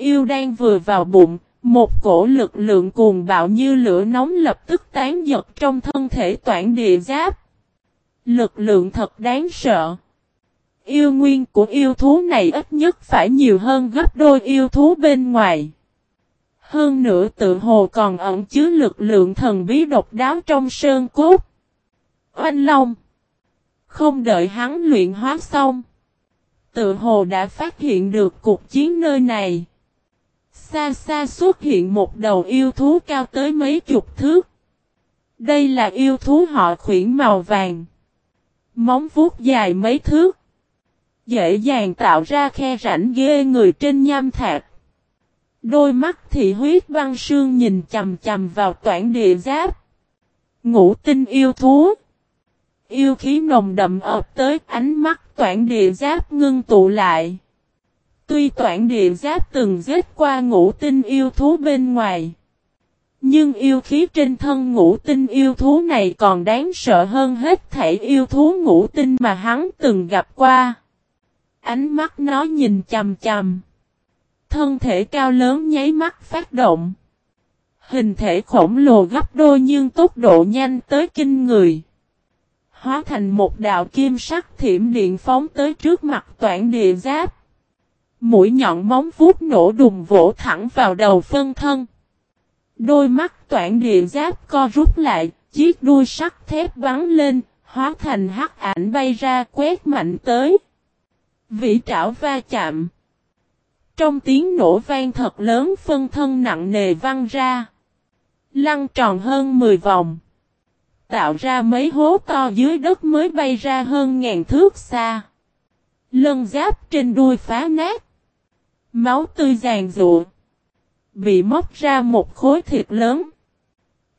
yêu đang vừa vào bụng, một cổ lực lượng cuồng bạo như lửa nóng lập tức tán giật trong thân thể toản địa giáp. Lực lượng thật đáng sợ. Yêu nguyên của yêu thú này ít nhất phải nhiều hơn gấp đôi yêu thú bên ngoài. Hơn nữa tự hồ còn ẩn chứa lực lượng thần bí độc đáo trong sơn cốt. Oanh Long Không đợi hắn luyện hóa xong. Tự hồ đã phát hiện được cuộc chiến nơi này. Xa xa xuất hiện một đầu yêu thú cao tới mấy chục thước. Đây là yêu thú họ khuyển màu vàng. Móng vuốt dài mấy thước. Dễ dàng tạo ra khe rãnh ghê người trên nham thạch. Đôi mắt thị huyết băng sương nhìn chầm chầm vào toản địa giáp. Ngũ tinh yêu thú. Yêu khí nồng đậm ập tới, ánh mắt toản địa giáp ngưng tụ lại. Tuy toản địa giáp từng giết qua ngũ tinh yêu thú bên ngoài. Nhưng yêu khí trên thân ngũ tinh yêu thú này còn đáng sợ hơn hết thảy yêu thú ngũ tinh mà hắn từng gặp qua. Ánh mắt nó nhìn chầm chầm. Thân thể cao lớn nháy mắt phát động. Hình thể khổng lồ gấp đôi nhưng tốc độ nhanh tới kinh người. Hóa thành một đạo kim sắc thiểm điện phóng tới trước mặt toản địa giáp. Mũi nhọn móng vuốt nổ đùng vỗ thẳng vào đầu phân thân. Đôi mắt toản địa giáp co rút lại, chiếc đuôi sắt thép bắn lên, hóa thành hắc ảnh bay ra quét mạnh tới. Vĩ trảo va chạm. Trong tiếng nổ vang thật lớn phân thân nặng nề văng ra. Lăn tròn hơn 10 vòng. Tạo ra mấy hố to dưới đất mới bay ra hơn ngàn thước xa. Lân giáp trên đuôi phá nát. Máu tươi giàn rụa. Bị móc ra một khối thịt lớn.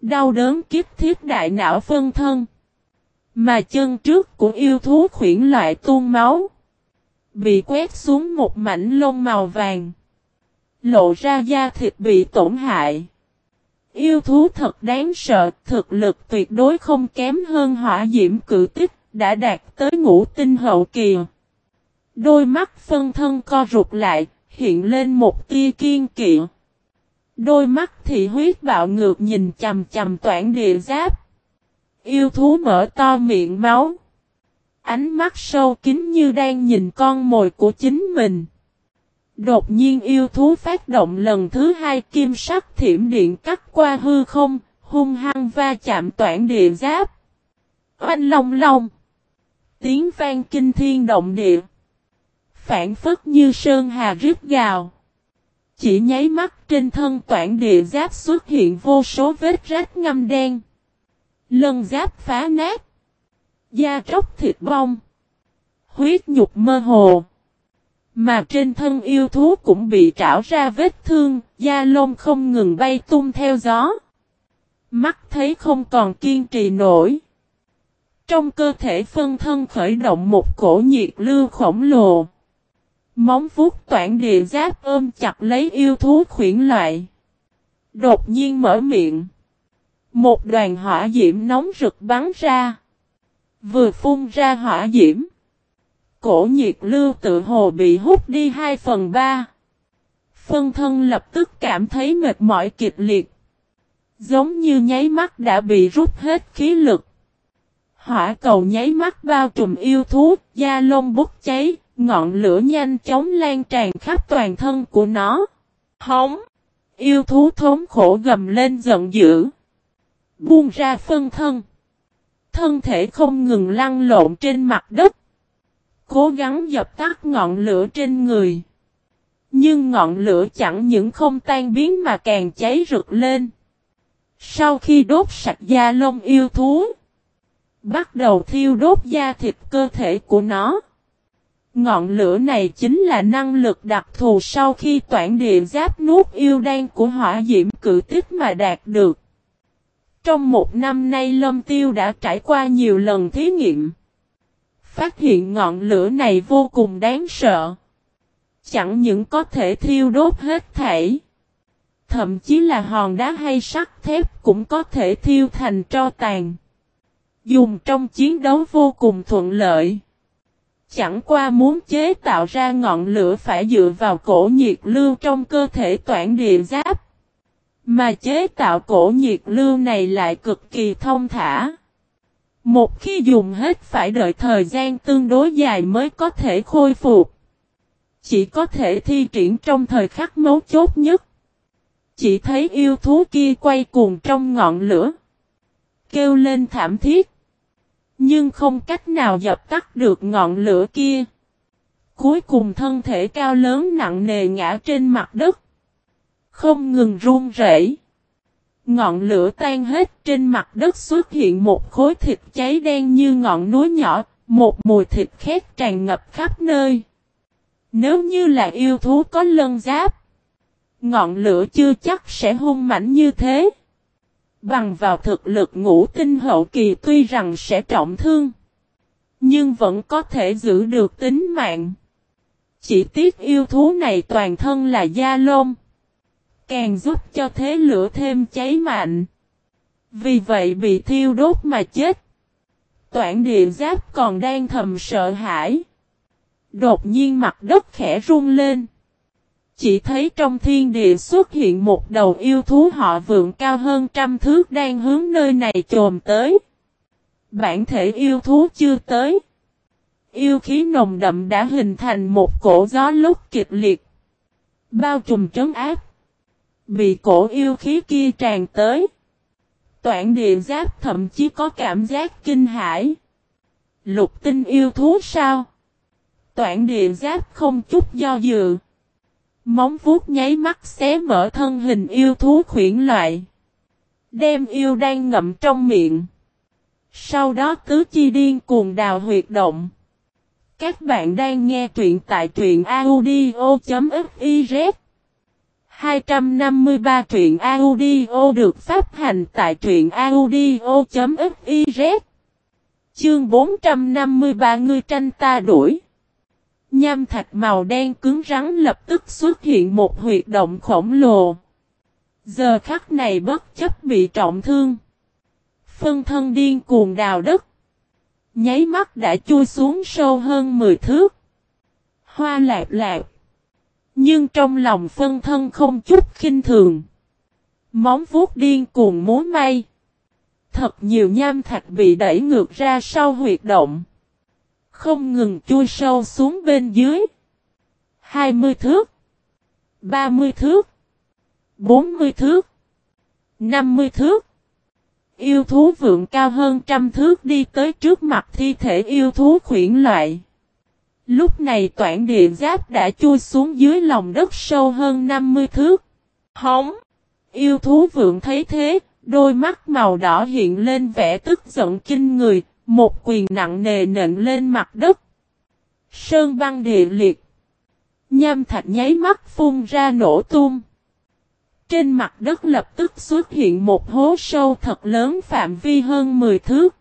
Đau đớn kiếp thiết đại não phân thân. Mà chân trước của yêu thú khuyển loại tuôn máu. Bị quét xuống một mảnh lông màu vàng. Lộ ra da thịt bị tổn hại. Yêu thú thật đáng sợ, thực lực tuyệt đối không kém hơn hỏa diễm cử tích, đã đạt tới ngũ tinh hậu kỳ. Đôi mắt phân thân co rụt lại, hiện lên một tia kiên kỵ. Đôi mắt thị huyết bạo ngược nhìn chầm chầm toản địa giáp. Yêu thú mở to miệng máu. Ánh mắt sâu kín như đang nhìn con mồi của chính mình. Đột nhiên yêu thú phát động lần thứ hai kim sắc thiểm điện cắt qua hư không, hung hăng va chạm toản địa giáp. Oanh long long. Tiếng vang kinh thiên động địa. Phản phất như sơn hà rít gào. Chỉ nháy mắt trên thân toản địa giáp xuất hiện vô số vết rách ngâm đen. Lân giáp phá nát. Da tróc thịt bong. Huyết nhục mơ hồ. Mà trên thân yêu thú cũng bị trảo ra vết thương, da lông không ngừng bay tung theo gió. Mắt thấy không còn kiên trì nổi. Trong cơ thể phân thân khởi động một cổ nhiệt lưu khổng lồ. Móng vuốt toản địa giáp ôm chặt lấy yêu thú khuyển loại. Đột nhiên mở miệng. Một đoàn hỏa diễm nóng rực bắn ra. Vừa phun ra hỏa diễm. Cổ nhiệt lưu tự hồ bị hút đi 2 phần 3. Phân thân lập tức cảm thấy mệt mỏi kịch liệt. Giống như nháy mắt đã bị rút hết khí lực. Hỏa cầu nháy mắt bao trùm yêu thú, da lông bốc cháy, ngọn lửa nhanh chóng lan tràn khắp toàn thân của nó. Hống! Yêu thú thốn khổ gầm lên giận dữ. Buông ra phân thân. Thân thể không ngừng lăn lộn trên mặt đất. Cố gắng dập tắt ngọn lửa trên người. Nhưng ngọn lửa chẳng những không tan biến mà càng cháy rực lên. Sau khi đốt sạch da lông yêu thú. Bắt đầu thiêu đốt da thịt cơ thể của nó. Ngọn lửa này chính là năng lực đặc thù sau khi toản địa giáp nuốt yêu đan của hỏa diễm cử tích mà đạt được. Trong một năm nay Lâm Tiêu đã trải qua nhiều lần thí nghiệm. Phát hiện ngọn lửa này vô cùng đáng sợ. Chẳng những có thể thiêu đốt hết thảy. Thậm chí là hòn đá hay sắt thép cũng có thể thiêu thành tro tàn. Dùng trong chiến đấu vô cùng thuận lợi. Chẳng qua muốn chế tạo ra ngọn lửa phải dựa vào cổ nhiệt lưu trong cơ thể toản địa giáp. Mà chế tạo cổ nhiệt lưu này lại cực kỳ thông thả. Một khi dùng hết phải đợi thời gian tương đối dài mới có thể khôi phục. Chỉ có thể thi triển trong thời khắc mấu chốt nhất. Chỉ thấy yêu thú kia quay cuồng trong ngọn lửa. Kêu lên thảm thiết. Nhưng không cách nào dập tắt được ngọn lửa kia. Cuối cùng thân thể cao lớn nặng nề ngã trên mặt đất. Không ngừng run rẩy. Ngọn lửa tan hết trên mặt đất xuất hiện một khối thịt cháy đen như ngọn núi nhỏ, một mùi thịt khét tràn ngập khắp nơi. Nếu như là yêu thú có lân giáp, ngọn lửa chưa chắc sẽ hung mãnh như thế. Bằng vào thực lực ngũ tinh hậu kỳ tuy rằng sẽ trọng thương, nhưng vẫn có thể giữ được tính mạng. Chỉ tiếc yêu thú này toàn thân là da lông, càng giúp cho thế lửa thêm cháy mạnh. Vì vậy bị thiêu đốt mà chết. Toản địa giáp còn đang thầm sợ hãi. Đột nhiên mặt đất khẽ rung lên. Chỉ thấy trong thiên địa xuất hiện một đầu yêu thú họ vượng cao hơn trăm thước đang hướng nơi này trồm tới. Bản thể yêu thú chưa tới. Yêu khí nồng đậm đã hình thành một cổ gió lúc kịch liệt. Bao trùm trấn áp. Bị cổ yêu khí kia tràn tới. Toản địa giáp thậm chí có cảm giác kinh hãi. Lục tinh yêu thú sao? Toản địa giáp không chút do dự. Móng vuốt nháy mắt xé mở thân hình yêu thú khuyển loại. Đem yêu đang ngậm trong miệng. Sau đó tứ chi điên cuồng đào huyệt động. Các bạn đang nghe truyện tại truyện audio.fiz 253 truyện audio được phát hành tại truyện audio.fiz Chương 453 ngươi tranh ta đuổi Nham thạch màu đen cứng rắn lập tức xuất hiện một huyệt động khổng lồ. Giờ khắc này bất chấp bị trọng thương. Phân thân điên cuồng đào đất. Nháy mắt đã chui xuống sâu hơn 10 thước. Hoa lạc lạc. Nhưng trong lòng phân thân không chút khinh thường. Móng vuốt điên cuồng múa may. Thật nhiều nham thạch bị đẩy ngược ra sau huyệt động. Không ngừng chui sâu xuống bên dưới. 20 thước. 30 thước. 40 thước. 50 thước. Yêu thú vượng cao hơn trăm thước đi tới trước mặt thi thể yêu thú khuyển loại. Lúc này toản địa giáp đã chui xuống dưới lòng đất sâu hơn 50 thước. Hóng! Yêu thú vượng thấy thế, đôi mắt màu đỏ hiện lên vẻ tức giận kinh người, một quyền nặng nề nện lên mặt đất. Sơn băng địa liệt. Nham thạch nháy mắt phun ra nổ tung. Trên mặt đất lập tức xuất hiện một hố sâu thật lớn phạm vi hơn 10 thước.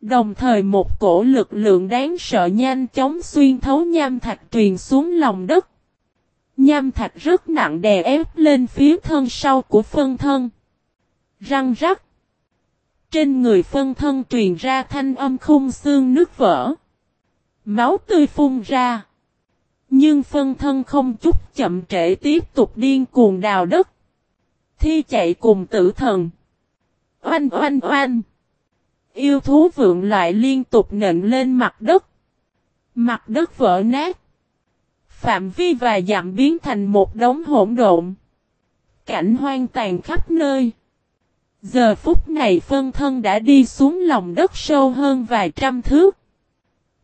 Đồng thời một cổ lực lượng đáng sợ nhanh chóng xuyên thấu nham thạch truyền xuống lòng đất. Nham thạch rất nặng đè ép lên phía thân sau của phân thân. Răng rắc. Trên người phân thân truyền ra thanh âm khung xương nước vỡ. Máu tươi phun ra. Nhưng phân thân không chút chậm trễ tiếp tục điên cuồng đào đất. Thi chạy cùng tử thần. Oanh oanh oanh. Yêu thú vượng lại liên tục nện lên mặt đất. Mặt đất vỡ nát. Phạm vi và dặm biến thành một đống hỗn độn. Cảnh hoang tàn khắp nơi. Giờ phút này phân thân đã đi xuống lòng đất sâu hơn vài trăm thước.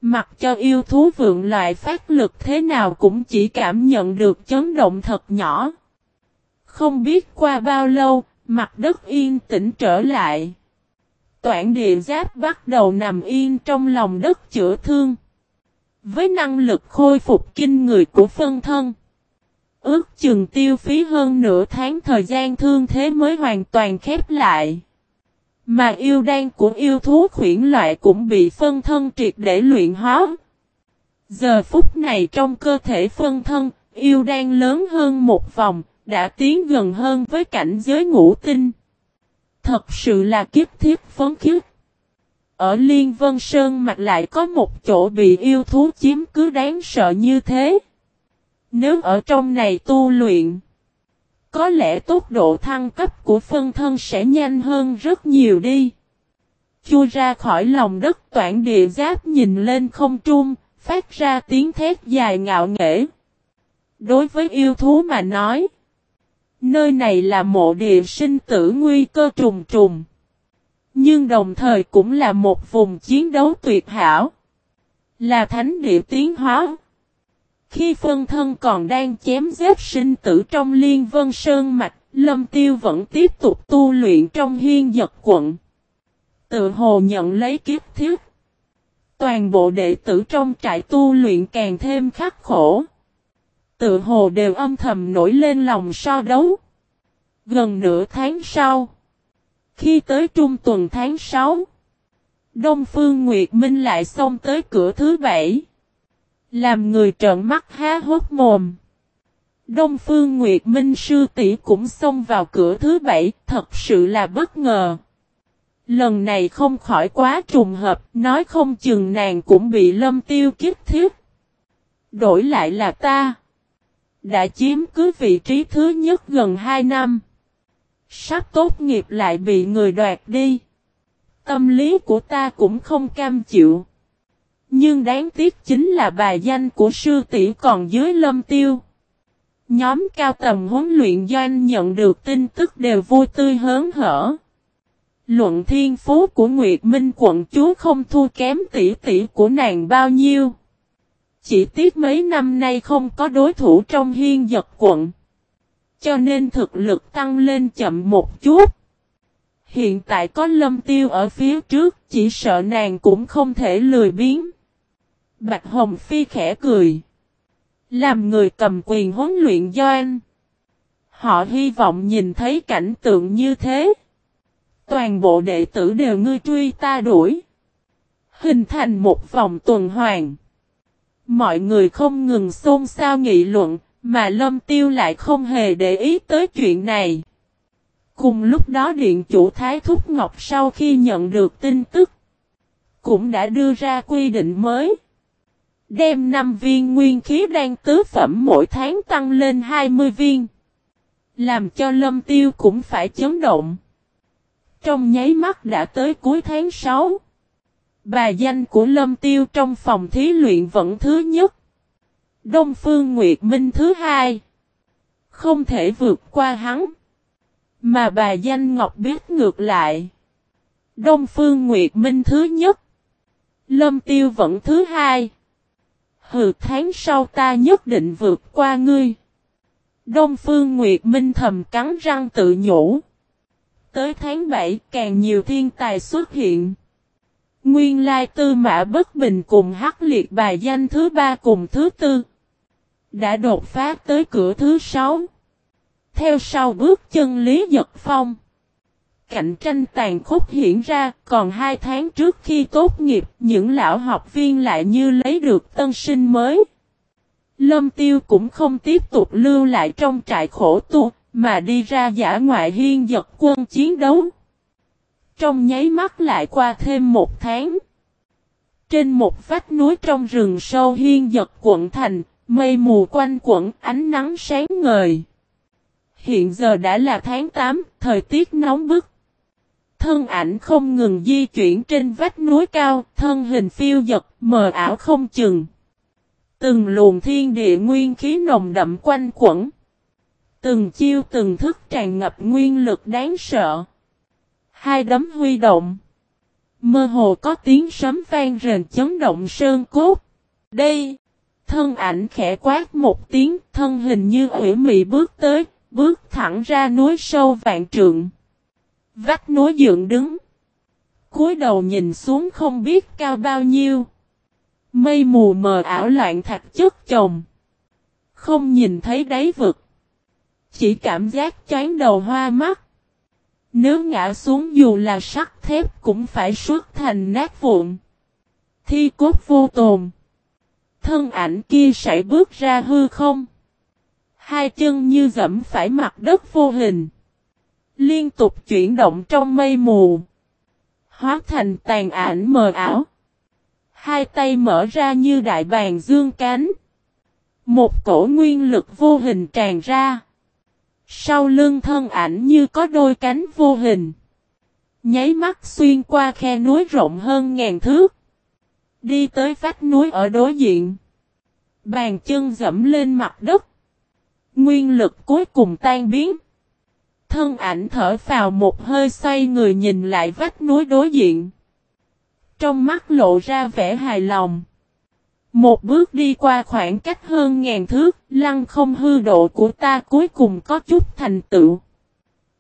Mặc cho yêu thú vượng loại phát lực thế nào cũng chỉ cảm nhận được chấn động thật nhỏ. Không biết qua bao lâu, mặt đất yên tĩnh trở lại. Toản địa giáp bắt đầu nằm yên trong lòng đất chữa thương. Với năng lực khôi phục kinh người của phân thân. Ước chừng tiêu phí hơn nửa tháng thời gian thương thế mới hoàn toàn khép lại. Mà yêu đan của yêu thú khuyển loại cũng bị phân thân triệt để luyện hóa. Giờ phút này trong cơ thể phân thân, yêu đan lớn hơn một vòng, đã tiến gần hơn với cảnh giới ngũ tinh. Thật sự là kiếp thiết phấn khiếp. ở Liên Vân Sơn mặt lại có một chỗ bị yêu thú chiếm cứ đáng sợ như thế. Nếu ở trong này tu luyện, có lẽ tốc độ thăng cấp của phân thân sẽ nhanh hơn rất nhiều đi. Chui ra khỏi lòng đất toản địa giáp nhìn lên không trung, phát ra tiếng thét dài ngạo nghễ. Đối với yêu thú mà nói, nơi này là mộ địa sinh tử nguy cơ trùng trùng. Nhưng đồng thời cũng là một vùng chiến đấu tuyệt hảo. Là thánh địa tiến hóa. Khi phân thân còn đang chém giết sinh tử trong liên vân sơn mạch, Lâm Tiêu vẫn tiếp tục tu luyện trong hiên giật quận. Tự hồ nhận lấy kiếp thiết. Toàn bộ đệ tử trong trại tu luyện càng thêm khắc khổ. Tự hồ đều âm thầm nổi lên lòng so đấu. Gần nửa tháng sau. Khi tới trung tuần tháng 6. Đông Phương Nguyệt Minh lại xông tới cửa thứ bảy. Làm người trợn mắt há hốt mồm. Đông Phương Nguyệt Minh sư tỷ cũng xông vào cửa thứ bảy, thật sự là bất ngờ. Lần này không khỏi quá trùng hợp, nói không chừng nàng cũng bị lâm tiêu kiếp thiết. Đổi lại là ta. Đã chiếm cứ vị trí thứ nhất gần 2 năm. Sắp tốt nghiệp lại bị người đoạt đi. Tâm lý của ta cũng không cam chịu. Nhưng đáng tiếc chính là bài danh của sư tỷ còn dưới lâm tiêu. Nhóm cao tầm huấn luyện doanh nhận được tin tức đều vui tươi hớn hở. Luận thiên phú của Nguyệt Minh quận chúa không thua kém tỷ tỷ của nàng bao nhiêu. Chỉ tiếc mấy năm nay không có đối thủ trong hiên giật quận. Cho nên thực lực tăng lên chậm một chút. Hiện tại có lâm tiêu ở phía trước, chỉ sợ nàng cũng không thể lười biếng. Bạch Hồng Phi khẽ cười. Làm người cầm quyền huấn luyện doanh. Họ hy vọng nhìn thấy cảnh tượng như thế. Toàn bộ đệ tử đều ngươi truy ta đuổi. Hình thành một vòng tuần hoàn. Mọi người không ngừng xôn xao nghị luận, mà Lâm Tiêu lại không hề để ý tới chuyện này. Cùng lúc đó Điện chủ Thái Thúc Ngọc sau khi nhận được tin tức, cũng đã đưa ra quy định mới. Đem 5 viên nguyên khí đang tứ phẩm mỗi tháng tăng lên 20 viên. Làm cho Lâm Tiêu cũng phải chấn động. Trong nháy mắt đã tới cuối tháng 6. Bà danh của Lâm Tiêu trong phòng thí luyện vẫn thứ nhất. Đông Phương Nguyệt Minh thứ hai. Không thể vượt qua hắn. Mà bà danh Ngọc biết ngược lại. Đông Phương Nguyệt Minh thứ nhất. Lâm Tiêu vẫn thứ hai. Hừ, tháng sau ta nhất định vượt qua ngươi. Đông Phương Nguyệt Minh thầm cắn răng tự nhủ. Tới tháng 7 càng nhiều thiên tài xuất hiện. Nguyên lai tư mã bất bình cùng hắc liệt bài danh thứ ba cùng thứ tư. Đã đột phá tới cửa thứ sáu. Theo sau bước chân Lý Giật Phong. Cạnh tranh tàn khốc hiện ra, còn hai tháng trước khi tốt nghiệp, những lão học viên lại như lấy được tân sinh mới. Lâm Tiêu cũng không tiếp tục lưu lại trong trại khổ tu, mà đi ra giả ngoại hiên giật quân chiến đấu. Trong nháy mắt lại qua thêm một tháng. Trên một vách núi trong rừng sâu hiên giật quận thành, mây mù quanh quẩn ánh nắng sáng ngời. Hiện giờ đã là tháng 8, thời tiết nóng bức. Thân ảnh không ngừng di chuyển trên vách núi cao, thân hình phiêu giật, mờ ảo không chừng. Từng luồng thiên địa nguyên khí nồng đậm quanh quẩn. Từng chiêu từng thức tràn ngập nguyên lực đáng sợ. Hai đấm huy động. Mơ hồ có tiếng sấm vang rền chấn động sơn cốt. Đây. Thân ảnh khẽ quát một tiếng, thân hình như ủy mị bước tới, bước thẳng ra núi sâu vạn trượng. Vách núi dựng đứng. cúi đầu nhìn xuống không biết cao bao nhiêu. Mây mù mờ ảo loạn thạch chất chồng. Không nhìn thấy đáy vực. Chỉ cảm giác chán đầu hoa mắt. Nếu ngã xuống dù là sắt thép cũng phải xuất thành nát vụn. Thi cốt vô tồn. Thân ảnh kia sẽ bước ra hư không. Hai chân như dẫm phải mặt đất vô hình. Liên tục chuyển động trong mây mù. hóa thành tàn ảnh mờ ảo. Hai tay mở ra như đại bàng dương cánh. Một cổ nguyên lực vô hình tràn ra. Sau lưng thân ảnh như có đôi cánh vô hình. Nháy mắt xuyên qua khe núi rộng hơn ngàn thước. Đi tới vách núi ở đối diện. Bàn chân dẫm lên mặt đất. Nguyên lực cuối cùng tan biến. Thân ảnh thở vào một hơi xoay người nhìn lại vách núi đối diện. Trong mắt lộ ra vẻ hài lòng. Một bước đi qua khoảng cách hơn ngàn thước, lăng không hư độ của ta cuối cùng có chút thành tựu.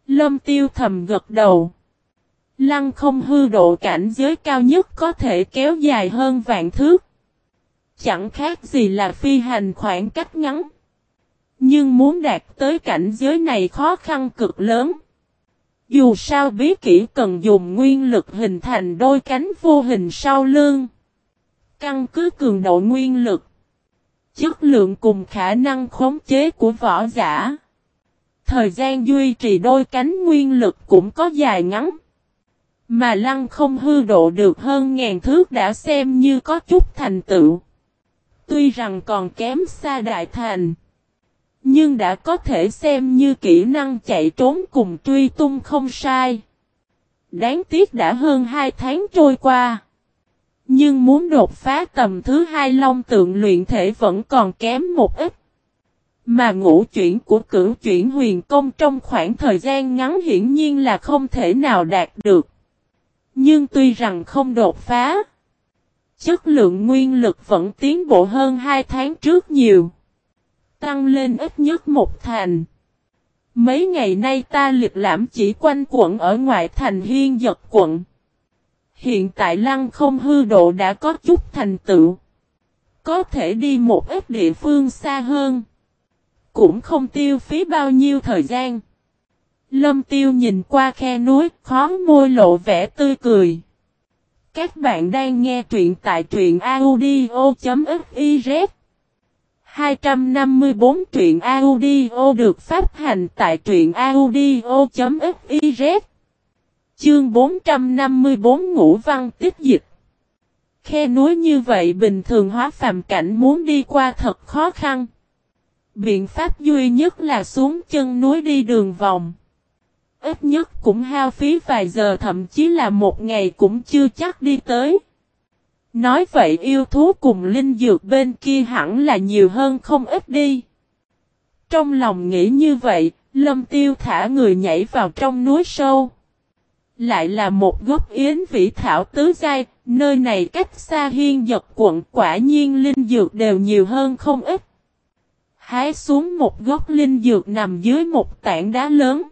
Lâm tiêu thầm gật đầu. Lăng không hư độ cảnh giới cao nhất có thể kéo dài hơn vạn thước. Chẳng khác gì là phi hành khoảng cách ngắn. Nhưng muốn đạt tới cảnh giới này khó khăn cực lớn. Dù sao bí kỹ cần dùng nguyên lực hình thành đôi cánh vô hình sau lưng. Căn cứ cường độ nguyên lực. Chất lượng cùng khả năng khống chế của võ giả. Thời gian duy trì đôi cánh nguyên lực cũng có dài ngắn. Mà lăng không hư độ được hơn ngàn thước đã xem như có chút thành tựu. Tuy rằng còn kém xa đại thành. Nhưng đã có thể xem như kỹ năng chạy trốn cùng truy tung không sai. Đáng tiếc đã hơn 2 tháng trôi qua. Nhưng muốn đột phá tầm thứ hai long tượng luyện thể vẫn còn kém một ít. Mà ngũ chuyển của cửu chuyển huyền công trong khoảng thời gian ngắn hiển nhiên là không thể nào đạt được. Nhưng tuy rằng không đột phá, chất lượng nguyên lực vẫn tiến bộ hơn 2 tháng trước nhiều. Tăng lên ít nhất một thành. Mấy ngày nay ta liệt lãm chỉ quanh quận ở ngoại thành hiên giật quận. Hiện tại lăng không hư độ đã có chút thành tựu. Có thể đi một ít địa phương xa hơn. Cũng không tiêu phí bao nhiêu thời gian. Lâm tiêu nhìn qua khe núi, khó môi lộ vẻ tươi cười. Các bạn đang nghe truyện tại truyện audio.fif 254 truyện audio được phát hành tại truyện audio.fiz Chương 454 Ngũ Văn tiết Dịch Khe núi như vậy bình thường hóa phàm cảnh muốn đi qua thật khó khăn. Biện pháp duy nhất là xuống chân núi đi đường vòng. Ít nhất cũng hao phí vài giờ, thậm chí là một ngày cũng chưa chắc đi tới. Nói vậy yêu thú cùng linh dược bên kia hẳn là nhiều hơn không ít đi. Trong lòng nghĩ như vậy, lâm tiêu thả người nhảy vào trong núi sâu. Lại là một gốc yến vĩ thảo tứ giai, nơi này cách xa hiên giật quận quả nhiên linh dược đều nhiều hơn không ít. Hái xuống một gốc linh dược nằm dưới một tảng đá lớn.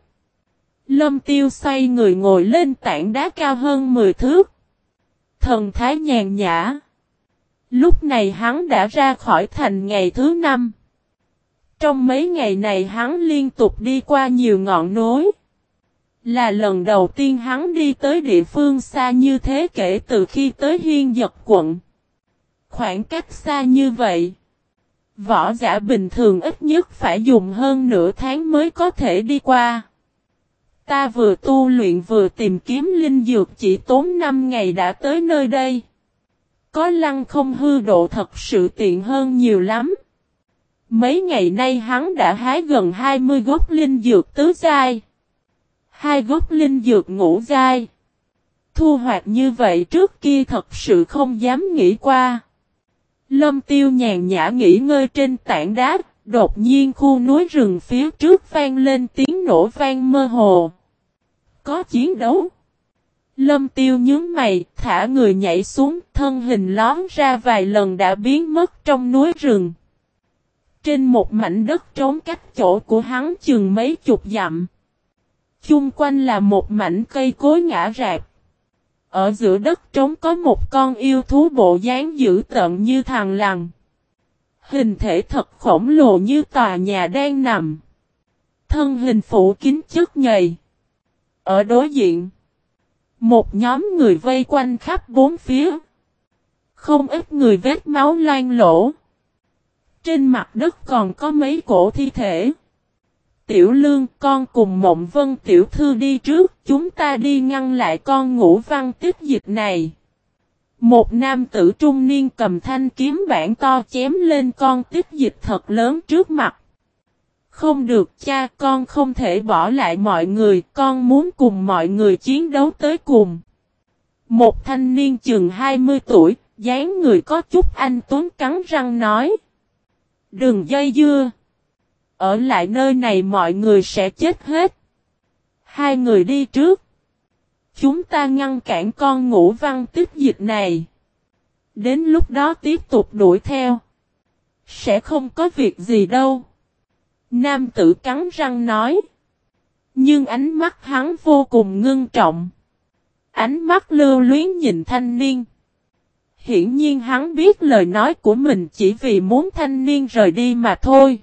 Lâm tiêu xoay người ngồi lên tảng đá cao hơn 10 thước. Thần thái nhàn nhã. Lúc này hắn đã ra khỏi thành ngày thứ năm. Trong mấy ngày này hắn liên tục đi qua nhiều ngọn núi. Là lần đầu tiên hắn đi tới địa phương xa như thế kể từ khi tới hiên giật quận. Khoảng cách xa như vậy. Võ giả bình thường ít nhất phải dùng hơn nửa tháng mới có thể đi qua. Ta vừa tu luyện vừa tìm kiếm linh dược chỉ tốn 5 ngày đã tới nơi đây. Có lăng không hư độ thật sự tiện hơn nhiều lắm. Mấy ngày nay hắn đã hái gần 20 gốc linh dược tứ giai. Hai gốc linh dược ngũ giai. Thu hoạch như vậy trước kia thật sự không dám nghĩ qua. Lâm tiêu nhàn nhã nghỉ ngơi trên tảng đá, đột nhiên khu núi rừng phía trước vang lên tiếng nổ vang mơ hồ. Có chiến đấu. Lâm tiêu nhướng mày, thả người nhảy xuống, thân hình lón ra vài lần đã biến mất trong núi rừng. Trên một mảnh đất trống cách chỗ của hắn chừng mấy chục dặm. Chung quanh là một mảnh cây cối ngã rạp. Ở giữa đất trống có một con yêu thú bộ dáng dữ tợn như thằng lằn. Hình thể thật khổng lồ như tòa nhà đang nằm. Thân hình phủ kín chất nhầy. Ở đối diện, một nhóm người vây quanh khắp bốn phía. Không ít người vết máu loang lỗ. Trên mặt đất còn có mấy cổ thi thể. Tiểu Lương con cùng Mộng Vân Tiểu Thư đi trước, chúng ta đi ngăn lại con ngũ văn tiếp dịch này. Một nam tử trung niên cầm thanh kiếm bản to chém lên con tiếp dịch thật lớn trước mặt. Không được cha con không thể bỏ lại mọi người, con muốn cùng mọi người chiến đấu tới cùng. Một thanh niên chừng 20 tuổi, dáng người có chút anh Tuấn cắn răng nói. Đừng dây dưa. Ở lại nơi này mọi người sẽ chết hết. Hai người đi trước. Chúng ta ngăn cản con ngũ văn tích dịch này. Đến lúc đó tiếp tục đuổi theo. Sẽ không có việc gì đâu. Nam tử cắn răng nói. Nhưng ánh mắt hắn vô cùng ngưng trọng. Ánh mắt lưu luyến nhìn thanh niên. Hiển nhiên hắn biết lời nói của mình chỉ vì muốn thanh niên rời đi mà thôi.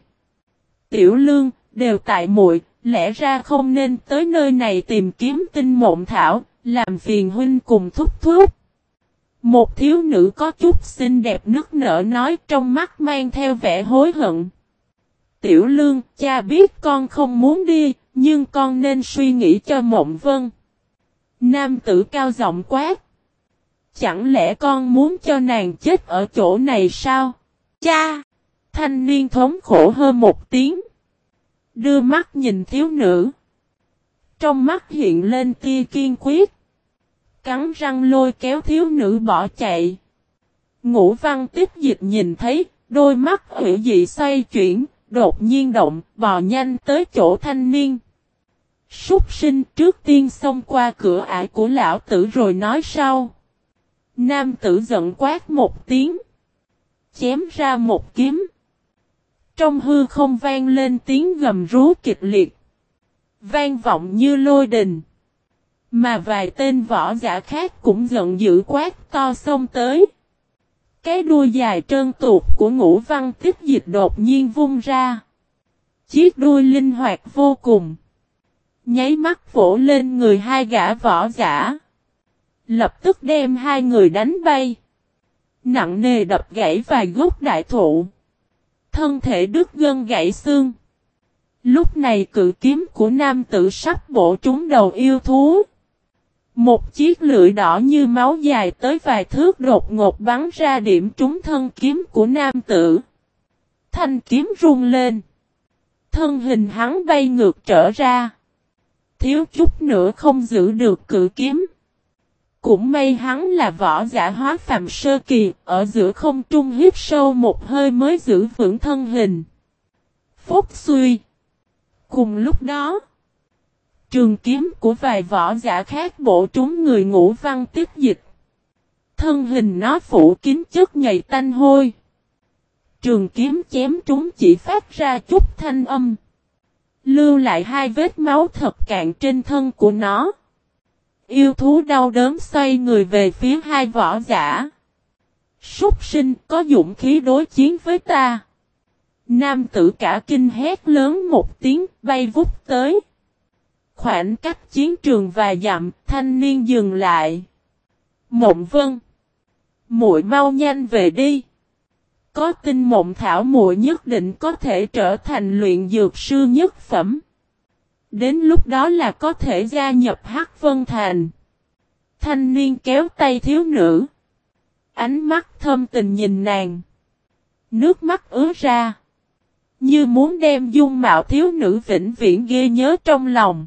Tiểu lương, đều tại muội, lẽ ra không nên tới nơi này tìm kiếm tinh mộng thảo, làm phiền huynh cùng thúc thúc. Một thiếu nữ có chút xinh đẹp nức nở nói trong mắt mang theo vẻ hối hận. Tiểu lương, cha biết con không muốn đi, nhưng con nên suy nghĩ cho mộng vân. Nam tử cao giọng quát. Chẳng lẽ con muốn cho nàng chết ở chỗ này sao? Cha! Thanh niên thống khổ hơn một tiếng. Đưa mắt nhìn thiếu nữ. Trong mắt hiện lên tia kiên quyết. Cắn răng lôi kéo thiếu nữ bỏ chạy. Ngũ văn tiếp dịch nhìn thấy, đôi mắt hữu dị xoay chuyển, đột nhiên động, bò nhanh tới chỗ thanh niên. Súc sinh trước tiên xông qua cửa ải của lão tử rồi nói sau. Nam tử giận quát một tiếng. Chém ra một kiếm. Trong hư không vang lên tiếng gầm rú kịch liệt. Vang vọng như lôi đình. Mà vài tên võ giả khác cũng giận dữ quát to xông tới. Cái đuôi dài trơn tuột của ngũ văn tiếp dịch đột nhiên vung ra. Chiếc đuôi linh hoạt vô cùng. Nháy mắt vỗ lên người hai gã võ giả. Lập tức đem hai người đánh bay. Nặng nề đập gãy vài gốc đại thụ. Thân thể đứt gân gãy xương. Lúc này cự kiếm của nam tử sắp bổ trúng đầu yêu thú. Một chiếc lưỡi đỏ như máu dài tới vài thước đột ngột bắn ra điểm trúng thân kiếm của nam tử. Thanh kiếm rung lên. Thân hình hắn bay ngược trở ra. Thiếu chút nữa không giữ được cự kiếm. Cũng may hắn là võ giả hóa phàm sơ kỳ, ở giữa không trung hít sâu một hơi mới giữ vững thân hình. Phúc suy. Cùng lúc đó, trường kiếm của vài võ giả khác bổ trúng người ngũ văn tiếp dịch. Thân hình nó phủ kín chất nhầy tanh hôi. Trường kiếm chém trúng chỉ phát ra chút thanh âm. Lưu lại hai vết máu thật cạn trên thân của nó. Yêu thú đau đớn xoay người về phía hai võ giả. Súc sinh có dũng khí đối chiến với ta. Nam tử cả kinh hét lớn một tiếng, bay vút tới. Khoảng cách chiến trường vài dặm, thanh niên dừng lại. Mộng vân. muội mau nhanh về đi. Có tin mộng thảo muội nhất định có thể trở thành luyện dược sư nhất phẩm. Đến lúc đó là có thể gia nhập Hắc Vân Thành. Thanh niên kéo tay thiếu nữ. Ánh mắt thâm tình nhìn nàng. Nước mắt ứa ra. Như muốn đem dung mạo thiếu nữ vĩnh viễn ghê nhớ trong lòng.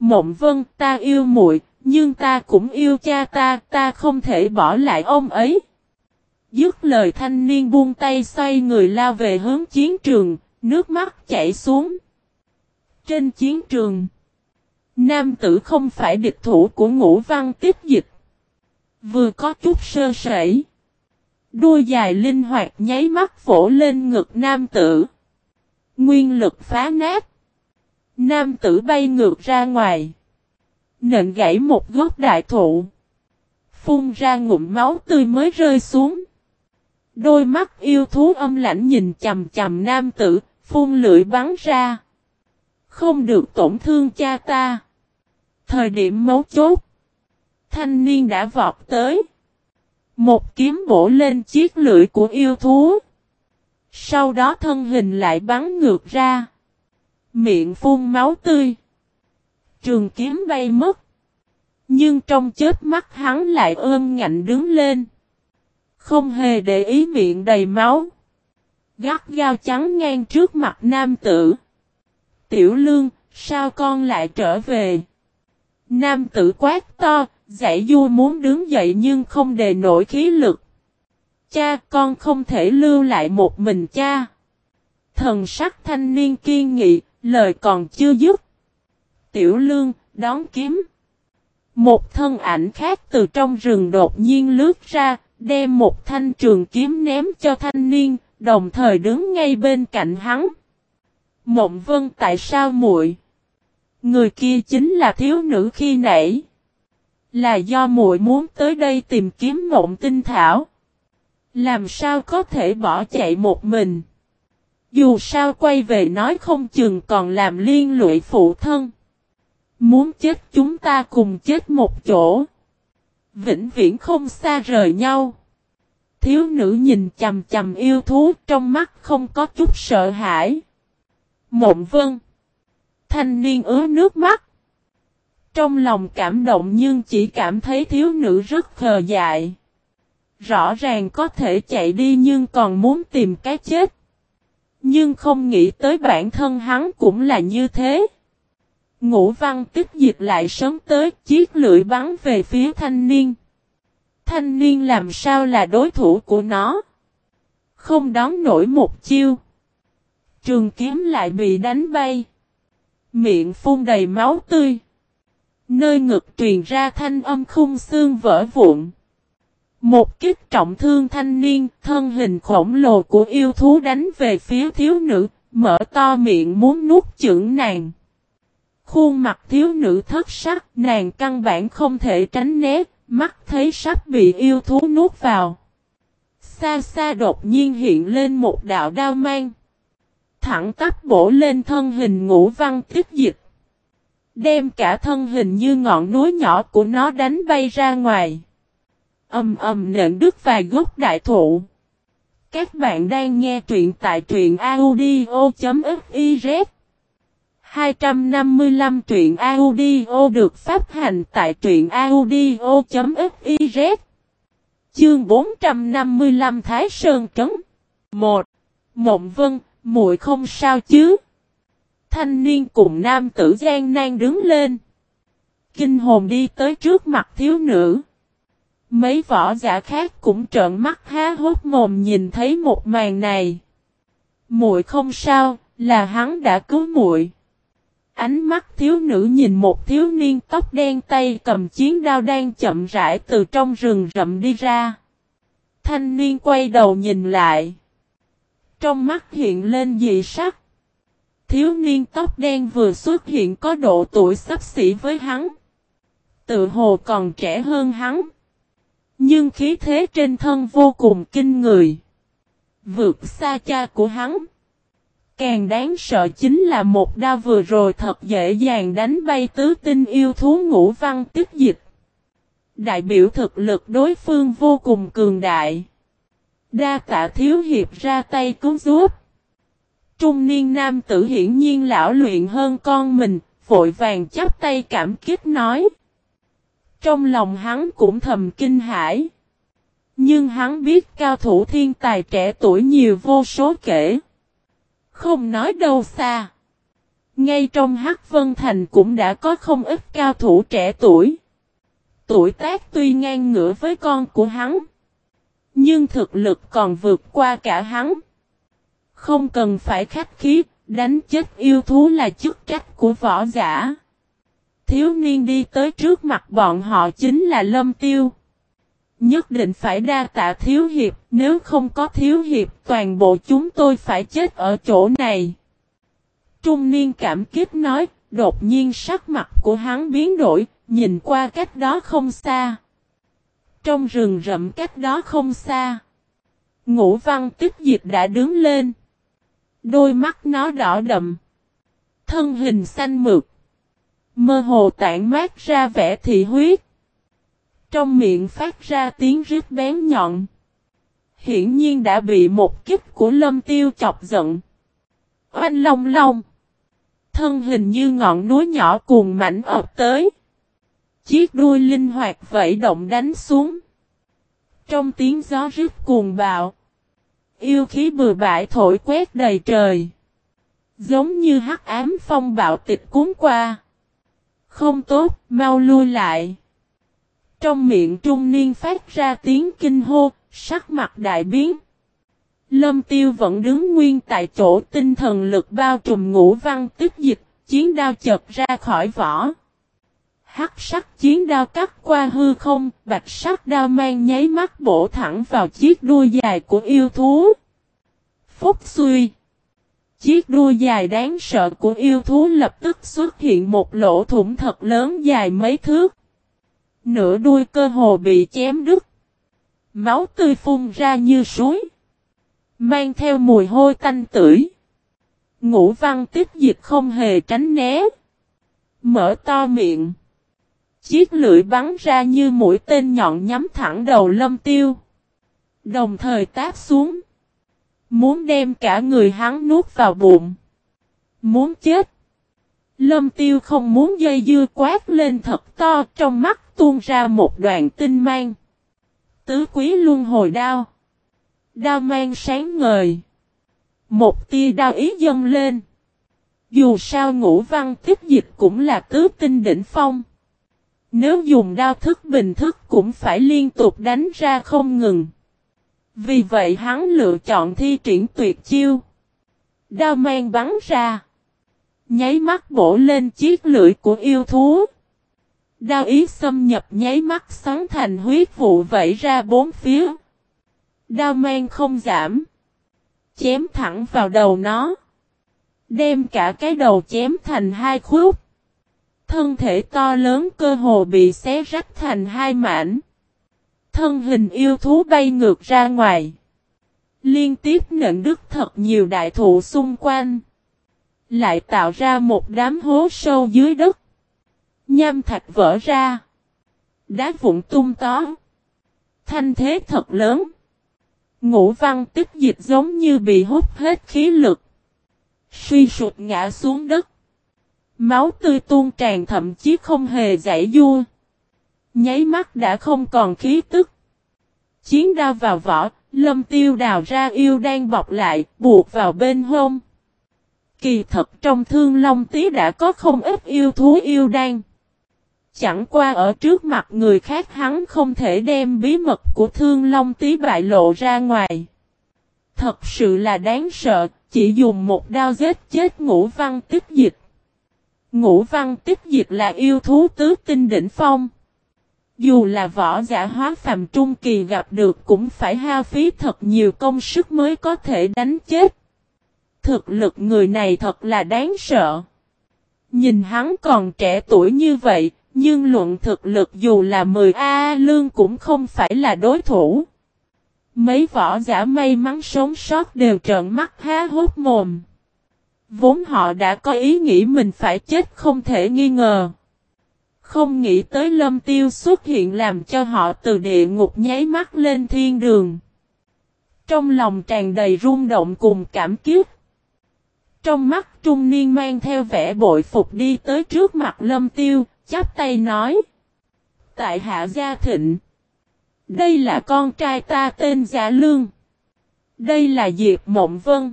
Mộng vân ta yêu muội, nhưng ta cũng yêu cha ta, ta không thể bỏ lại ông ấy. Dứt lời thanh niên buông tay xoay người lao về hướng chiến trường, nước mắt chảy xuống. Trên chiến trường, nam tử không phải địch thủ của ngũ văn tiếp dịch. Vừa có chút sơ sẩy. Đuôi dài linh hoạt nháy mắt vỗ lên ngực nam tử. Nguyên lực phá nát. Nam tử bay ngược ra ngoài. Nện gãy một gốc đại thụ. Phun ra ngụm máu tươi mới rơi xuống. Đôi mắt yêu thú âm lãnh nhìn chầm chầm nam tử, phun lưỡi bắn ra. Không được tổn thương cha ta. Thời điểm mấu chốt. Thanh niên đã vọt tới. Một kiếm bổ lên chiếc lưỡi của yêu thú. Sau đó thân hình lại bắn ngược ra. Miệng phun máu tươi. Trường kiếm bay mất. Nhưng trong chết mắt hắn lại ôm ngạnh đứng lên. Không hề để ý miệng đầy máu. Gắt gao trắng ngang trước mặt nam tử. Tiểu lương, sao con lại trở về? Nam tử quát to, dạy du muốn đứng dậy nhưng không đề nổi khí lực. Cha con không thể lưu lại một mình cha. Thần sắc thanh niên kiên nghị, lời còn chưa dứt. Tiểu lương, đón kiếm. Một thân ảnh khác từ trong rừng đột nhiên lướt ra, đem một thanh trường kiếm ném cho thanh niên, đồng thời đứng ngay bên cạnh hắn. Mộng vân tại sao muội? Người kia chính là thiếu nữ khi nãy. Là do muội muốn tới đây tìm kiếm mộng tinh thảo. Làm sao có thể bỏ chạy một mình? Dù sao quay về nói không chừng còn làm liên lụy phụ thân. Muốn chết chúng ta cùng chết một chỗ. Vĩnh viễn không xa rời nhau. Thiếu nữ nhìn chầm chầm yêu thú trong mắt không có chút sợ hãi. Mộng vân. Thanh niên ứa nước mắt. Trong lòng cảm động nhưng chỉ cảm thấy thiếu nữ rất khờ dại. Rõ ràng có thể chạy đi nhưng còn muốn tìm cái chết. Nhưng không nghĩ tới bản thân hắn cũng là như thế. Ngũ văn tích dịch lại sớm tới, chiếc lưỡi bắn về phía thanh niên. Thanh niên làm sao là đối thủ của nó. Không đón nổi một chiêu. Trường kiếm lại bị đánh bay. Miệng phun đầy máu tươi. Nơi ngực truyền ra thanh âm khung xương vỡ vụn. Một kích trọng thương thanh niên, thân hình khổng lồ của yêu thú đánh về phía thiếu nữ, mở to miệng muốn nuốt chửng nàng. Khuôn mặt thiếu nữ thất sắc, nàng căn bản không thể tránh né, mắt thấy sắp bị yêu thú nuốt vào. Xa xa đột nhiên hiện lên một đạo đao mang. Thẳng tắp bổ lên thân hình ngũ văn tiết dịch. Đem cả thân hình như ngọn núi nhỏ của nó đánh bay ra ngoài. Âm âm nện đứt vài gốc đại thụ. Các bạn đang nghe truyện tại truyện audio.fiz 255 truyện audio được phát hành tại truyện audio.fiz Chương 455 Thái Sơn Trấn 1. Mộng Vân, muội không sao chứ? Thanh niên cùng nam tử gian nan đứng lên. Kinh hồn đi tới trước mặt thiếu nữ. Mấy võ giả khác cũng trợn mắt há hốt mồm nhìn thấy một màn này. Muội không sao, là hắn đã cứu muội. Ánh mắt thiếu nữ nhìn một thiếu niên tóc đen tay cầm chiến đao đang chậm rãi từ trong rừng rậm đi ra. Thanh niên quay đầu nhìn lại. Trong mắt hiện lên dị sắc. Thiếu niên tóc đen vừa xuất hiện có độ tuổi sắp xỉ với hắn. Tự hồ còn trẻ hơn hắn. Nhưng khí thế trên thân vô cùng kinh người. Vượt xa cha của hắn. Càng đáng sợ chính là một đao vừa rồi thật dễ dàng đánh bay tứ tinh yêu thú ngũ văn tức dịch. Đại biểu thực lực đối phương vô cùng cường đại. Đa tạ thiếu hiệp ra tay cứu giúp. Trung niên nam tử hiển nhiên lão luyện hơn con mình, vội vàng chắp tay cảm kích nói. Trong lòng hắn cũng thầm kinh hãi. Nhưng hắn biết cao thủ thiên tài trẻ tuổi nhiều vô số kể. Không nói đâu xa. Ngay trong Hắc Vân Thành cũng đã có không ít cao thủ trẻ tuổi. Tuổi tác tuy ngang ngửa với con của hắn. Nhưng thực lực còn vượt qua cả hắn. Không cần phải khách khí, đánh chết yêu thú là chức trách của võ giả. Thiếu niên đi tới trước mặt bọn họ chính là Lâm Tiêu. Nhất định phải đa tạ thiếu hiệp, nếu không có thiếu hiệp toàn bộ chúng tôi phải chết ở chỗ này. Trung niên cảm kích nói, đột nhiên sắc mặt của hắn biến đổi, nhìn qua cách đó không xa. Trong rừng rậm cách đó không xa. Ngũ văn tích diệt đã đứng lên. Đôi mắt nó đỏ đậm. Thân hình xanh mượt. Mơ hồ tản mát ra vẻ thị huyết. Trong miệng phát ra tiếng rít bén nhọn. Hiển nhiên đã bị một kích của lâm tiêu chọc giận. Oanh long long. Thân hình như ngọn núi nhỏ cuồng mảnh ập tới. Chiếc đuôi linh hoạt vẫy động đánh xuống. Trong tiếng gió rít cuồng bạo. Yêu khí bừa bãi thổi quét đầy trời. Giống như hắc ám phong bạo tịch cuốn qua. Không tốt, mau lui lại. Trong miệng trung niên phát ra tiếng kinh hô, sắc mặt đại biến. Lâm tiêu vẫn đứng nguyên tại chỗ tinh thần lực bao trùm ngũ văn tức dịch, chiến đao chợt ra khỏi vỏ. Hắc sắc chiến đao cắt qua hư không, bạch sắc đao mang nháy mắt bổ thẳng vào chiếc đuôi dài của yêu thú. Phúc suy. Chiếc đuôi dài đáng sợ của yêu thú lập tức xuất hiện một lỗ thủng thật lớn dài mấy thước. Nửa đuôi cơ hồ bị chém đứt. Máu tươi phun ra như suối. Mang theo mùi hôi tanh tưởi. Ngũ văn tiếp dịch không hề tránh né. Mở to miệng. Chiếc lưỡi bắn ra như mũi tên nhọn nhắm thẳng đầu lâm tiêu. Đồng thời táp xuống. Muốn đem cả người hắn nuốt vào bụng. Muốn chết. Lâm tiêu không muốn dây dưa quát lên thật to, trong mắt tuôn ra một đoạn tinh mang. Tứ quý luân hồi đao. Đao mang sáng ngời. Một tia đao ý dâng lên. Dù sao ngũ văn tiếp dịch cũng là tứ tinh đỉnh phong. Nếu dùng đao thức bình thức cũng phải liên tục đánh ra không ngừng. Vì vậy hắn lựa chọn thi triển tuyệt chiêu. Đao mang bắn ra. Nháy mắt bổ lên chiếc lưỡi của yêu thú. Đao ý xâm nhập nháy mắt xoắn thành huyết vụ vẫy ra bốn phía. Đao mang không giảm. Chém thẳng vào đầu nó. Đem cả cái đầu chém thành hai khúc. Thân thể to lớn cơ hồ bị xé rách thành hai mảnh. Thân hình yêu thú bay ngược ra ngoài. Liên tiếp nện đứt thật nhiều đại thụ xung quanh. Lại tạo ra một đám hố sâu dưới đất. Nham thạch vỡ ra. Đá vụn tung tó. Thanh thế thật lớn. Ngũ văn tức dịch giống như bị hút hết khí lực. Suy sụt ngã xuống đất. Máu tươi tuôn tràn thậm chí không hề giải vua. Nháy mắt đã không còn khí tức. Chiến đao vào vỏ, lâm tiêu đào ra yêu đang bọc lại, buộc vào bên hông. Kỳ thật trong thương long tí đã có không ít yêu thú yêu đang. Chẳng qua ở trước mặt người khác hắn không thể đem bí mật của thương long tí bại lộ ra ngoài. Thật sự là đáng sợ, chỉ dùng một đao giết chết ngũ văn tích dịch. Ngũ văn tích dịch là yêu thú tứ tinh đỉnh phong. Dù là võ giả hóa phàm trung kỳ gặp được cũng phải hao phí thật nhiều công sức mới có thể đánh chết. Thực lực người này thật là đáng sợ. Nhìn hắn còn trẻ tuổi như vậy, nhưng luận thực lực dù là 10 A lương cũng không phải là đối thủ. Mấy võ giả may mắn sống sót đều trợn mắt há hốt mồm. Vốn họ đã có ý nghĩ mình phải chết không thể nghi ngờ. Không nghĩ tới lâm tiêu xuất hiện làm cho họ từ địa ngục nháy mắt lên thiên đường. Trong lòng tràn đầy rung động cùng cảm kiếp. Trong mắt trung niên mang theo vẻ bội phục đi tới trước mặt lâm tiêu, chắp tay nói. Tại hạ gia thịnh. Đây là con trai ta tên Gia Lương. Đây là Diệp Mộng Vân.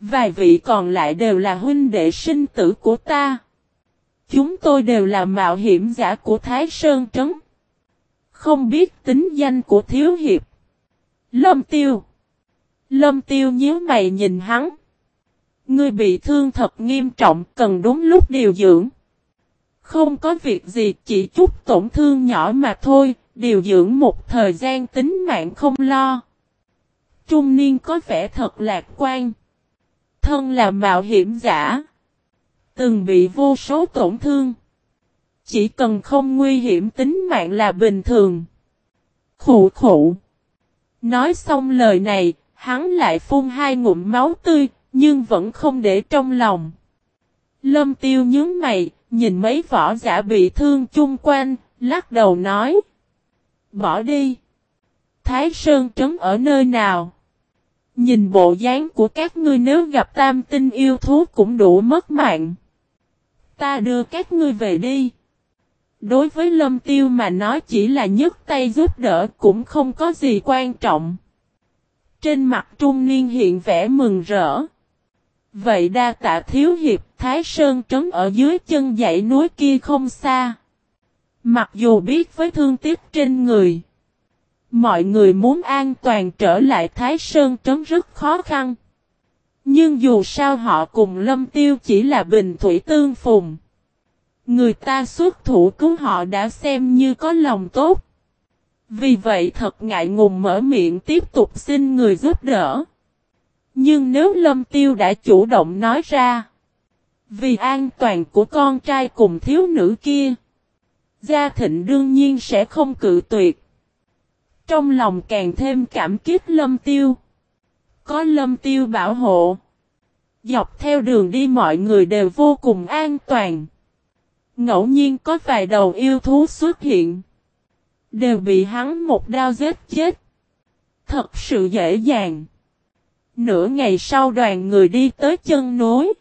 Vài vị còn lại đều là huynh đệ sinh tử của ta. Chúng tôi đều là mạo hiểm giả của Thái Sơn Trấn. Không biết tính danh của Thiếu Hiệp. Lâm Tiêu. Lâm Tiêu nhíu mày nhìn hắn. Ngươi bị thương thật nghiêm trọng cần đúng lúc điều dưỡng. Không có việc gì chỉ chút tổn thương nhỏ mà thôi, điều dưỡng một thời gian tính mạng không lo. Trung niên có vẻ thật lạc quan. Thân là mạo hiểm giả. Từng bị vô số tổn thương. Chỉ cần không nguy hiểm tính mạng là bình thường. Khủ khủ. Nói xong lời này, hắn lại phun hai ngụm máu tươi, nhưng vẫn không để trong lòng. Lâm tiêu nhướng mày, nhìn mấy võ giả bị thương chung quanh, lắc đầu nói. Bỏ đi. Thái Sơn trấn ở nơi nào? Nhìn bộ dáng của các ngươi nếu gặp tam tinh yêu thú cũng đủ mất mạng. Ta đưa các ngươi về đi. Đối với lâm tiêu mà nói chỉ là nhấc tay giúp đỡ cũng không có gì quan trọng. Trên mặt trung niên hiện vẻ mừng rỡ. Vậy đa tạ thiếu hiệp, Thái Sơn trấn ở dưới chân dãy núi kia không xa. Mặc dù biết với thương tiếc trên người. Mọi người muốn an toàn trở lại Thái Sơn trấn rất khó khăn. Nhưng dù sao họ cùng lâm tiêu chỉ là bình thủy tương phùng. Người ta xuất thủ cứu họ đã xem như có lòng tốt. Vì vậy thật ngại ngùng mở miệng tiếp tục xin người giúp đỡ. Nhưng nếu lâm tiêu đã chủ động nói ra. Vì an toàn của con trai cùng thiếu nữ kia. Gia Thịnh đương nhiên sẽ không cự tuyệt. Trong lòng càng thêm cảm kích lâm tiêu. Có lâm tiêu bảo hộ. Dọc theo đường đi mọi người đều vô cùng an toàn. Ngẫu nhiên có vài đầu yêu thú xuất hiện. Đều bị hắn một đao giết chết. Thật sự dễ dàng. Nửa ngày sau đoàn người đi tới chân núi.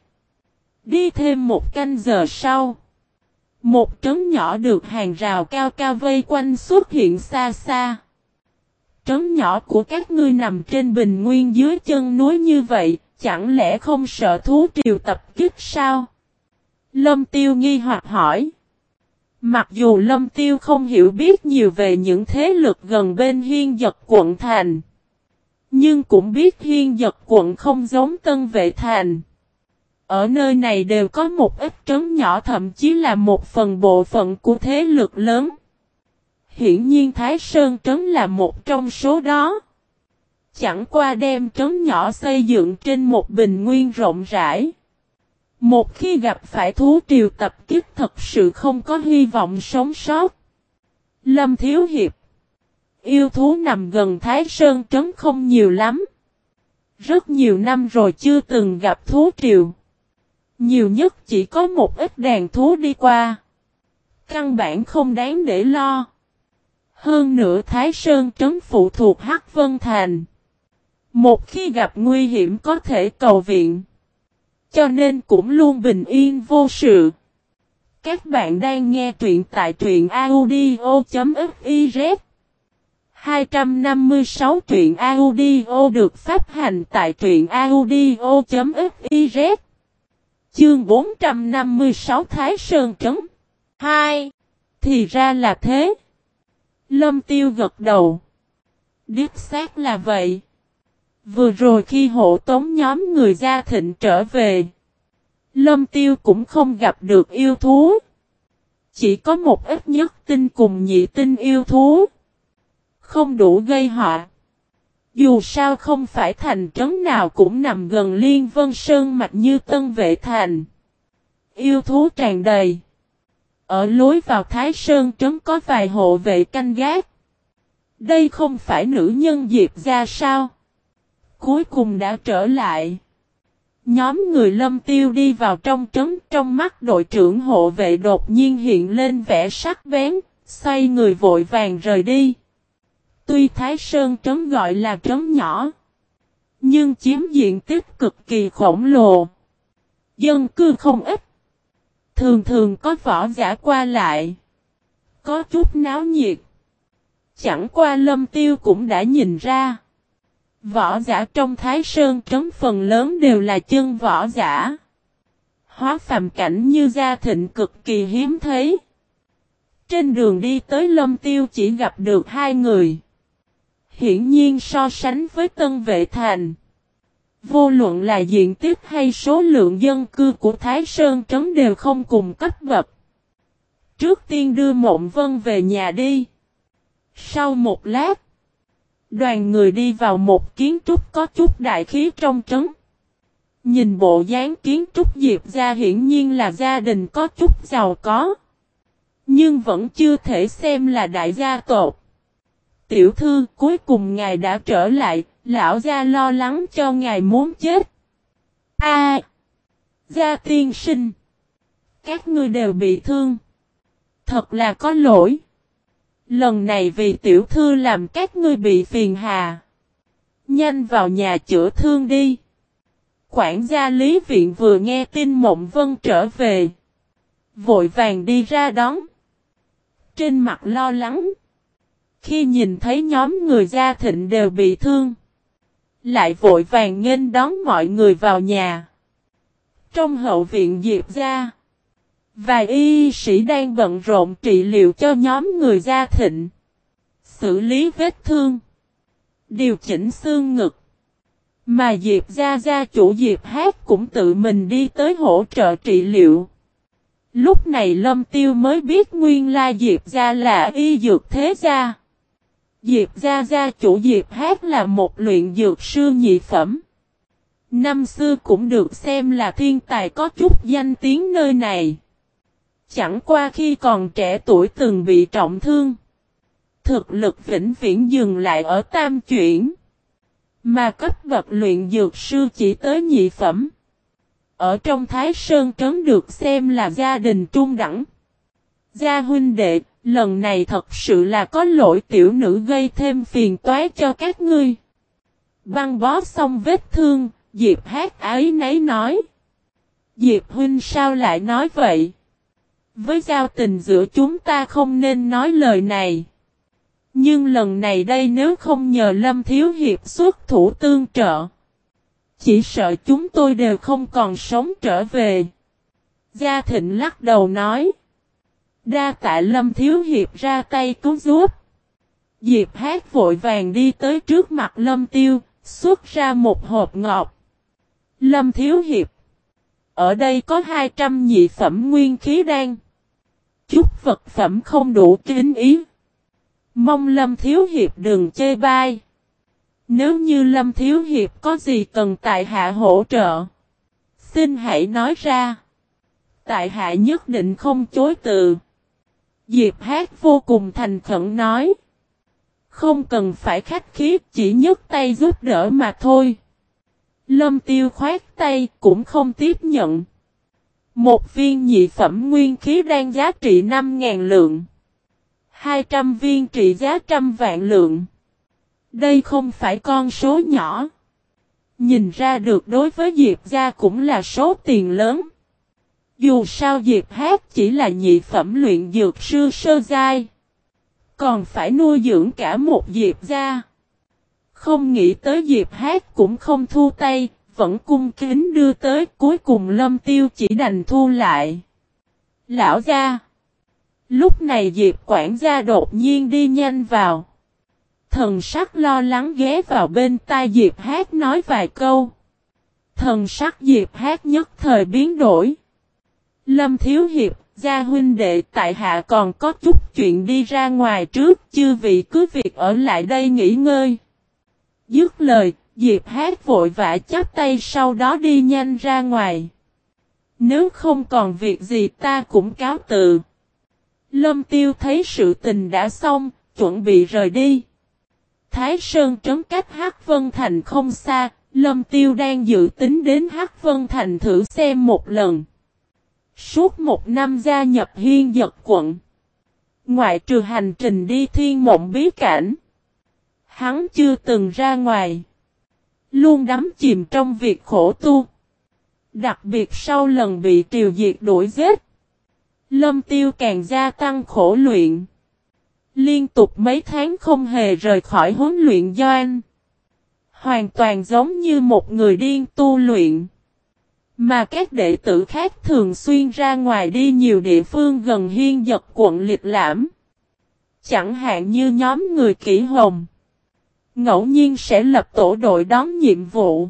Đi thêm một canh giờ sau. Một trấn nhỏ được hàng rào cao cao vây quanh xuất hiện xa xa. Trấn nhỏ của các ngươi nằm trên bình nguyên dưới chân núi như vậy, chẳng lẽ không sợ thú triều tập kích sao? Lâm Tiêu nghi hoặc hỏi. Mặc dù Lâm Tiêu không hiểu biết nhiều về những thế lực gần bên hiên giật quận thành. Nhưng cũng biết hiên giật quận không giống tân vệ thành. Ở nơi này đều có một ít trấn nhỏ thậm chí là một phần bộ phận của thế lực lớn. Hiển nhiên Thái Sơn trấn là một trong số đó. Chẳng qua đem trấn nhỏ xây dựng trên một bình nguyên rộng rãi. Một khi gặp phải thú triều tập kích thật sự không có hy vọng sống sót. Lâm Thiếu Hiệp Yêu thú nằm gần Thái Sơn trấn không nhiều lắm. Rất nhiều năm rồi chưa từng gặp thú triều. Nhiều nhất chỉ có một ít đàn thú đi qua. Căn bản không đáng để lo. Hơn nữa Thái Sơn trấn phụ thuộc Hắc Vân Thành. Một khi gặp nguy hiểm có thể cầu viện. Cho nên cũng luôn bình yên vô sự. Các bạn đang nghe truyện tại truyện audio.fiz 256 truyện audio được phát hành tại truyện audio.fiz Chương 456 Thái Sơn Trấn 2. Thì ra là thế. Lâm Tiêu gật đầu. Điếp xác là vậy. Vừa rồi khi hộ tống nhóm người gia thịnh trở về. Lâm Tiêu cũng không gặp được yêu thú. Chỉ có một ít nhất tinh cùng nhị tinh yêu thú. Không đủ gây họa. Dù sao không phải thành trấn nào cũng nằm gần Liên Vân Sơn mạch như Tân Vệ Thành. Yêu thú tràn đầy. Ở lối vào Thái Sơn trấn có vài hộ vệ canh gác. Đây không phải nữ nhân Diệp ra sao? Cuối cùng đã trở lại. Nhóm người lâm tiêu đi vào trong trấn trong mắt đội trưởng hộ vệ đột nhiên hiện lên vẻ sắc bén, xoay người vội vàng rời đi. Tuy Thái Sơn trấn gọi là trấn nhỏ, nhưng chiếm diện tích cực kỳ khổng lồ. Dân cư không ít. Thường thường có võ giả qua lại. Có chút náo nhiệt. Chẳng qua lâm tiêu cũng đã nhìn ra. Võ giả trong Thái Sơn trấn phần lớn đều là chân võ giả. Hóa phàm cảnh như gia thịnh cực kỳ hiếm thấy. Trên đường đi tới lâm tiêu chỉ gặp được hai người. Hiển nhiên so sánh với tân vệ thành. Vô luận là diện tích hay số lượng dân cư của Thái Sơn Trấn đều không cùng cấp bậc. Trước tiên đưa Mộng Vân về nhà đi. Sau một lát, đoàn người đi vào một kiến trúc có chút đại khí trong trấn. Nhìn bộ dáng kiến trúc Diệp ra hiển nhiên là gia đình có chút giàu có. Nhưng vẫn chưa thể xem là đại gia tộc. Tiểu thư cuối cùng ngài đã trở lại, lão gia lo lắng cho ngài muốn chết. A, Gia tiên sinh! Các ngươi đều bị thương. Thật là có lỗi. Lần này vì tiểu thư làm các ngươi bị phiền hà. Nhanh vào nhà chữa thương đi. Quản gia Lý Viện vừa nghe tin Mộng Vân trở về. Vội vàng đi ra đón. Trên mặt lo lắng. Khi nhìn thấy nhóm người gia thịnh đều bị thương. Lại vội vàng nghênh đón mọi người vào nhà. Trong hậu viện Diệp gia. Vài y sĩ đang bận rộn trị liệu cho nhóm người gia thịnh. Xử lý vết thương. Điều chỉnh xương ngực. Mà Diệp gia gia chủ Diệp hát cũng tự mình đi tới hỗ trợ trị liệu. Lúc này Lâm Tiêu mới biết nguyên la Diệp gia là y dược thế gia. Diệp gia gia chủ Diệp hát là một luyện dược sư nhị phẩm. Năm xưa cũng được xem là thiên tài có chút danh tiếng nơi này. Chẳng qua khi còn trẻ tuổi từng bị trọng thương. Thực lực vĩnh viễn dừng lại ở tam chuyển. Mà cấp bậc luyện dược sư chỉ tới nhị phẩm. Ở trong Thái Sơn Trấn được xem là gia đình trung đẳng. Gia huynh đệ, lần này thật sự là có lỗi tiểu nữ gây thêm phiền toái cho các ngươi. Băng bó xong vết thương, Diệp hát ái nấy nói. Diệp huynh sao lại nói vậy? Với giao tình giữa chúng ta không nên nói lời này. Nhưng lần này đây nếu không nhờ Lâm Thiếu Hiệp xuất thủ tương trợ. Chỉ sợ chúng tôi đều không còn sống trở về. Gia Thịnh lắc đầu nói. Đa tạ Lâm Thiếu Hiệp ra tay cứu giúp. Diệp hát vội vàng đi tới trước mặt Lâm Tiêu, xuất ra một hộp ngọc. Lâm Thiếu Hiệp. Ở đây có 200 nhị phẩm nguyên khí đan. Chút vật phẩm không đủ kính ý. Mong Lâm Thiếu Hiệp đừng chê bai. Nếu như Lâm Thiếu Hiệp có gì cần tại hạ hỗ trợ. Xin hãy nói ra. Tại hạ nhất định không chối từ. Diệp hát vô cùng thành khẩn nói. Không cần phải khách khí, chỉ nhấc tay giúp đỡ mà thôi. Lâm tiêu khoát tay, cũng không tiếp nhận. Một viên nhị phẩm nguyên khí đang giá trị 5.000 lượng. 200 viên trị giá trăm vạn lượng. Đây không phải con số nhỏ. Nhìn ra được đối với Diệp gia cũng là số tiền lớn. Dù sao Diệp Hát chỉ là nhị phẩm luyện dược sư sơ giai. Còn phải nuôi dưỡng cả một Diệp gia. Không nghĩ tới Diệp Hát cũng không thu tay, vẫn cung kính đưa tới cuối cùng lâm tiêu chỉ đành thu lại. Lão gia. Lúc này Diệp quản gia đột nhiên đi nhanh vào. Thần sắc lo lắng ghé vào bên tai Diệp hát nói vài câu. Thần sắc Diệp hát nhất thời biến đổi. Lâm Thiếu Hiệp, gia huynh đệ tại hạ còn có chút chuyện đi ra ngoài trước, chư vị cứ việc ở lại đây nghỉ ngơi. Dứt lời, Diệp hát vội vã chắp tay sau đó đi nhanh ra ngoài. Nếu không còn việc gì ta cũng cáo từ. Lâm Tiêu thấy sự tình đã xong, chuẩn bị rời đi. Thái Sơn trấn cách Hắc Vân Thành không xa, Lâm Tiêu đang dự tính đến Hắc Vân Thành thử xem một lần. Suốt một năm gia nhập hiên giật quận. Ngoại trừ hành trình đi thiên mộng bí cảnh. Hắn chưa từng ra ngoài. Luôn đắm chìm trong việc khổ tu. Đặc biệt sau lần bị triều diệt đuổi giết. Lâm tiêu càng gia tăng khổ luyện. Liên tục mấy tháng không hề rời khỏi huấn luyện doanh. Hoàn toàn giống như một người điên tu luyện. Mà các đệ tử khác thường xuyên ra ngoài đi nhiều địa phương gần hiên giật quận liệt lãm. Chẳng hạn như nhóm người kỹ hồng. Ngẫu nhiên sẽ lập tổ đội đón nhiệm vụ.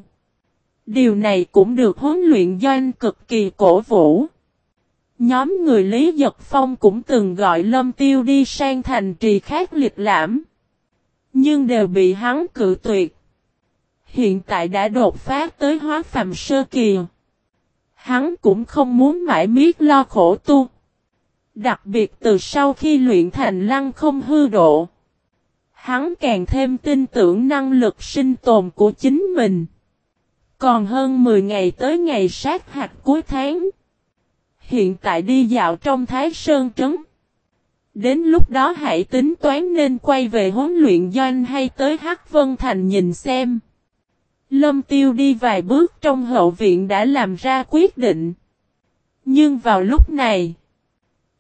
Điều này cũng được huấn luyện doanh cực kỳ cổ vũ. Nhóm người Lý Giật Phong cũng từng gọi Lâm Tiêu đi sang thành trì khác liệt lãm. Nhưng đều bị hắn cự tuyệt. Hiện tại đã đột phá tới hóa phàm sơ kỳ. Hắn cũng không muốn mãi miết lo khổ tu. Đặc biệt từ sau khi luyện thành lăng không hư độ. Hắn càng thêm tin tưởng năng lực sinh tồn của chính mình. Còn hơn 10 ngày tới ngày sát hạch cuối tháng. Hiện tại đi dạo trong Thái Sơn Trấn. Đến lúc đó hãy tính toán nên quay về huấn luyện doanh hay tới Hắc Vân Thành nhìn xem. Lâm Tiêu đi vài bước trong hậu viện đã làm ra quyết định. Nhưng vào lúc này,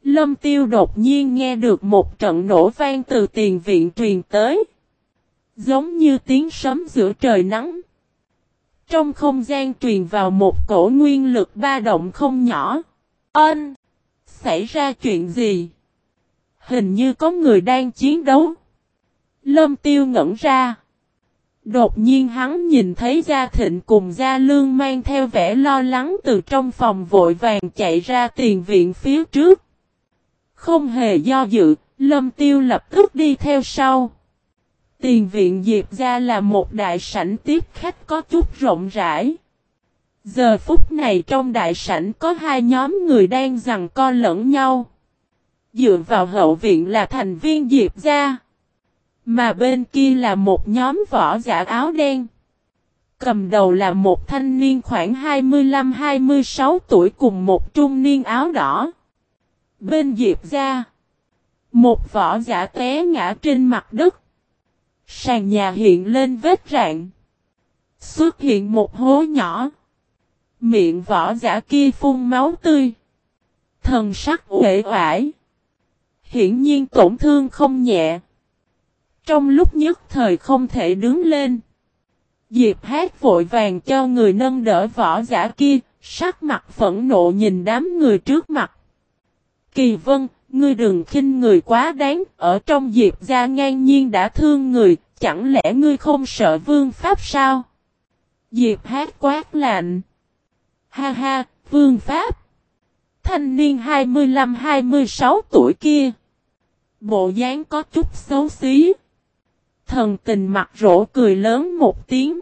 Lâm tiêu đột nhiên nghe được một trận nổ vang từ tiền viện truyền tới. Giống như tiếng sấm giữa trời nắng. Trong không gian truyền vào một cổ nguyên lực ba động không nhỏ. Ân! Xảy ra chuyện gì? Hình như có người đang chiến đấu. Lâm tiêu ngẩn ra. Đột nhiên hắn nhìn thấy Gia Thịnh cùng Gia Lương mang theo vẻ lo lắng từ trong phòng vội vàng chạy ra tiền viện phía trước. Không hề do dự, Lâm Tiêu lập tức đi theo sau. Tiền viện Diệp gia là một đại sảnh tiếp khách có chút rộng rãi. Giờ phút này trong đại sảnh có hai nhóm người đang giằng co lẫn nhau. Dựa vào hậu viện là thành viên Diệp gia. Mà bên kia là một nhóm võ giả áo đen. Cầm đầu là một thanh niên khoảng 25-26 tuổi cùng một trung niên áo đỏ. Bên Diệp ra, Một võ giả té ngã trên mặt đất. Sàn nhà hiện lên vết rạn. Xuất hiện một hố nhỏ. Miệng võ giả kia phun máu tươi. Thần sắc uể oải. Hiển nhiên tổn thương không nhẹ. Trong lúc nhất thời không thể đứng lên. Diệp hát vội vàng cho người nâng đỡ võ giả kia, sắc mặt phẫn nộ nhìn đám người trước mặt. Kỳ vân, ngươi đừng khinh người quá đáng, ở trong diệp gia ngang nhiên đã thương người, chẳng lẽ ngươi không sợ vương pháp sao? Diệp hát quát lạnh. Ha ha, vương pháp. Thanh niên 25-26 tuổi kia. Bộ dáng có chút xấu xí. Thần tình mặt rỗ cười lớn một tiếng.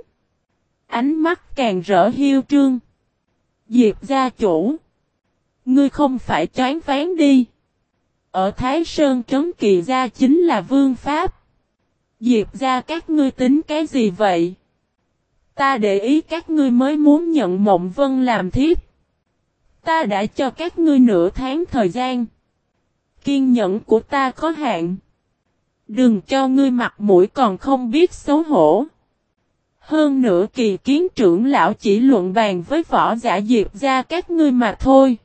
Ánh mắt càng rỡ hiêu trương. Diệp gia chủ. Ngươi không phải chán phán đi. Ở Thái Sơn trấn kỳ gia chính là vương pháp. Diệp gia các ngươi tính cái gì vậy? Ta để ý các ngươi mới muốn nhận mộng vân làm thiếp. Ta đã cho các ngươi nửa tháng thời gian. Kiên nhẫn của ta có hạn. Đừng cho ngươi mặt mũi còn không biết xấu hổ. Hơn nữa kỳ kiến trưởng lão chỉ luận bàn với võ giả diệp ra các ngươi mà thôi.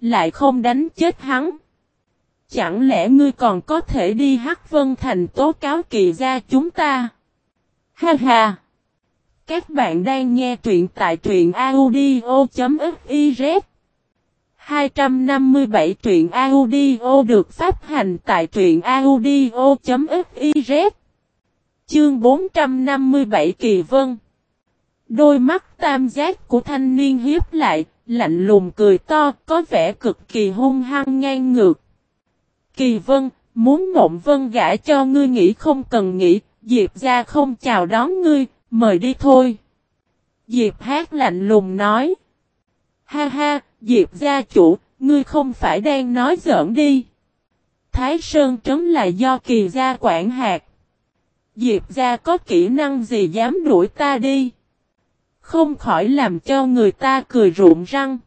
Lại không đánh chết hắn. Chẳng lẽ ngươi còn có thể đi Hắc Vân Thành tố cáo kỳ gia chúng ta? Ha ha! Các bạn đang nghe truyện tại truyện audio.fif 257 truyện audio được phát hành tại truyện audio.fiz Chương 457 Kỳ Vân Đôi mắt tam giác của thanh niên hiếp lại, lạnh lùng cười to, có vẻ cực kỳ hung hăng ngang ngược. Kỳ Vân, muốn mộng vân gã cho ngươi nghĩ không cần nghĩ, Diệp ra không chào đón ngươi, mời đi thôi. Diệp hát lạnh lùng nói. Ha ha, Diệp gia chủ, ngươi không phải đang nói giỡn đi. Thái Sơn trấn là do kỳ gia quản hạt. Diệp gia có kỹ năng gì dám đuổi ta đi. Không khỏi làm cho người ta cười rụng răng.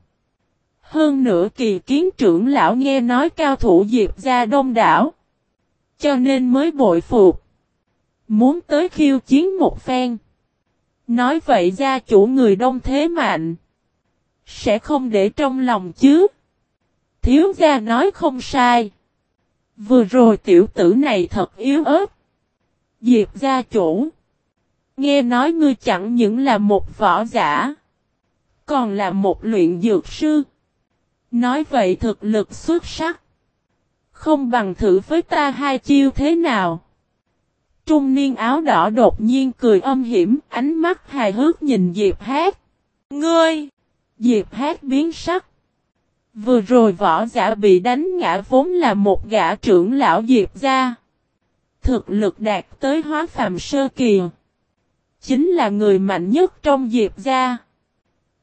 Hơn nữa kỳ kiến trưởng lão nghe nói cao thủ Diệp gia đông đảo. Cho nên mới bội phục. Muốn tới khiêu chiến một phen. Nói vậy gia chủ người đông thế mạnh. Sẽ không để trong lòng chứ. Thiếu gia nói không sai. Vừa rồi tiểu tử này thật yếu ớt. Diệp gia chủ. Nghe nói ngươi chẳng những là một võ giả. Còn là một luyện dược sư. Nói vậy thực lực xuất sắc. Không bằng thử với ta hai chiêu thế nào. Trung niên áo đỏ đột nhiên cười âm hiểm, ánh mắt hài hước nhìn Diệp Hát. Ngươi! Diệp Hát biến sắc. Vừa rồi võ giả bị đánh ngã vốn là một gã trưởng lão Diệp gia. Thực lực đạt tới hóa phàm sơ kỳ. Chính là người mạnh nhất trong Diệp gia.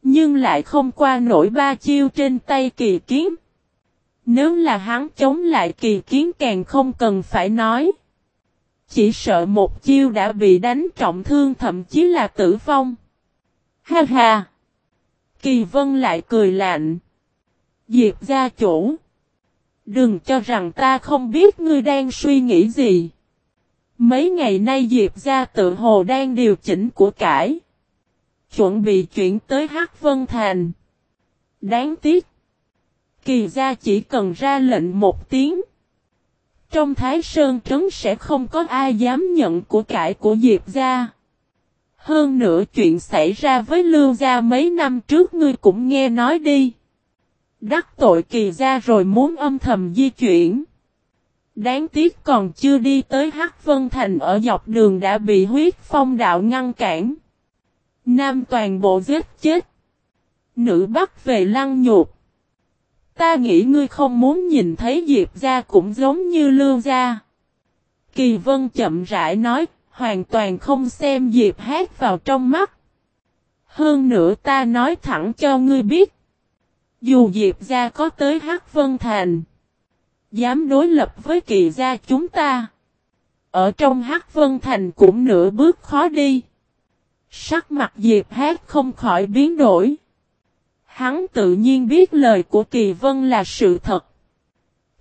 Nhưng lại không qua nổi ba chiêu trên tay kỳ kiếm. Nếu là hắn chống lại kỳ kiến càng không cần phải nói. Chỉ sợ một chiêu đã bị đánh trọng thương thậm chí là tử vong. Ha ha! Kỳ vân lại cười lạnh. Diệp gia chủ. Đừng cho rằng ta không biết ngươi đang suy nghĩ gì. Mấy ngày nay Diệp gia tự hồ đang điều chỉnh của cải. Chuẩn bị chuyển tới Hắc Vân Thành. Đáng tiếc. Kỳ gia chỉ cần ra lệnh một tiếng. Trong Thái Sơn Trấn sẽ không có ai dám nhận của cải của Diệp gia. Hơn nữa chuyện xảy ra với Lưu Gia mấy năm trước ngươi cũng nghe nói đi. Đắc tội kỳ gia rồi muốn âm thầm di chuyển. Đáng tiếc còn chưa đi tới Hắc Vân Thành ở dọc đường đã bị huyết phong đạo ngăn cản. Nam toàn bộ giết chết. Nữ bắt về lăng nhục. Ta nghĩ ngươi không muốn nhìn thấy Diệp gia cũng giống như Lưu gia. Kỳ Vân chậm rãi nói, hoàn toàn không xem Diệp hát vào trong mắt. Hơn nữa ta nói thẳng cho ngươi biết. Dù Diệp gia có tới Hắc Vân Thành. Dám đối lập với kỳ gia chúng ta. Ở trong Hắc Vân Thành cũng nửa bước khó đi. Sắc mặt Diệp hát không khỏi biến đổi. Hắn tự nhiên biết lời của Kỳ Vân là sự thật.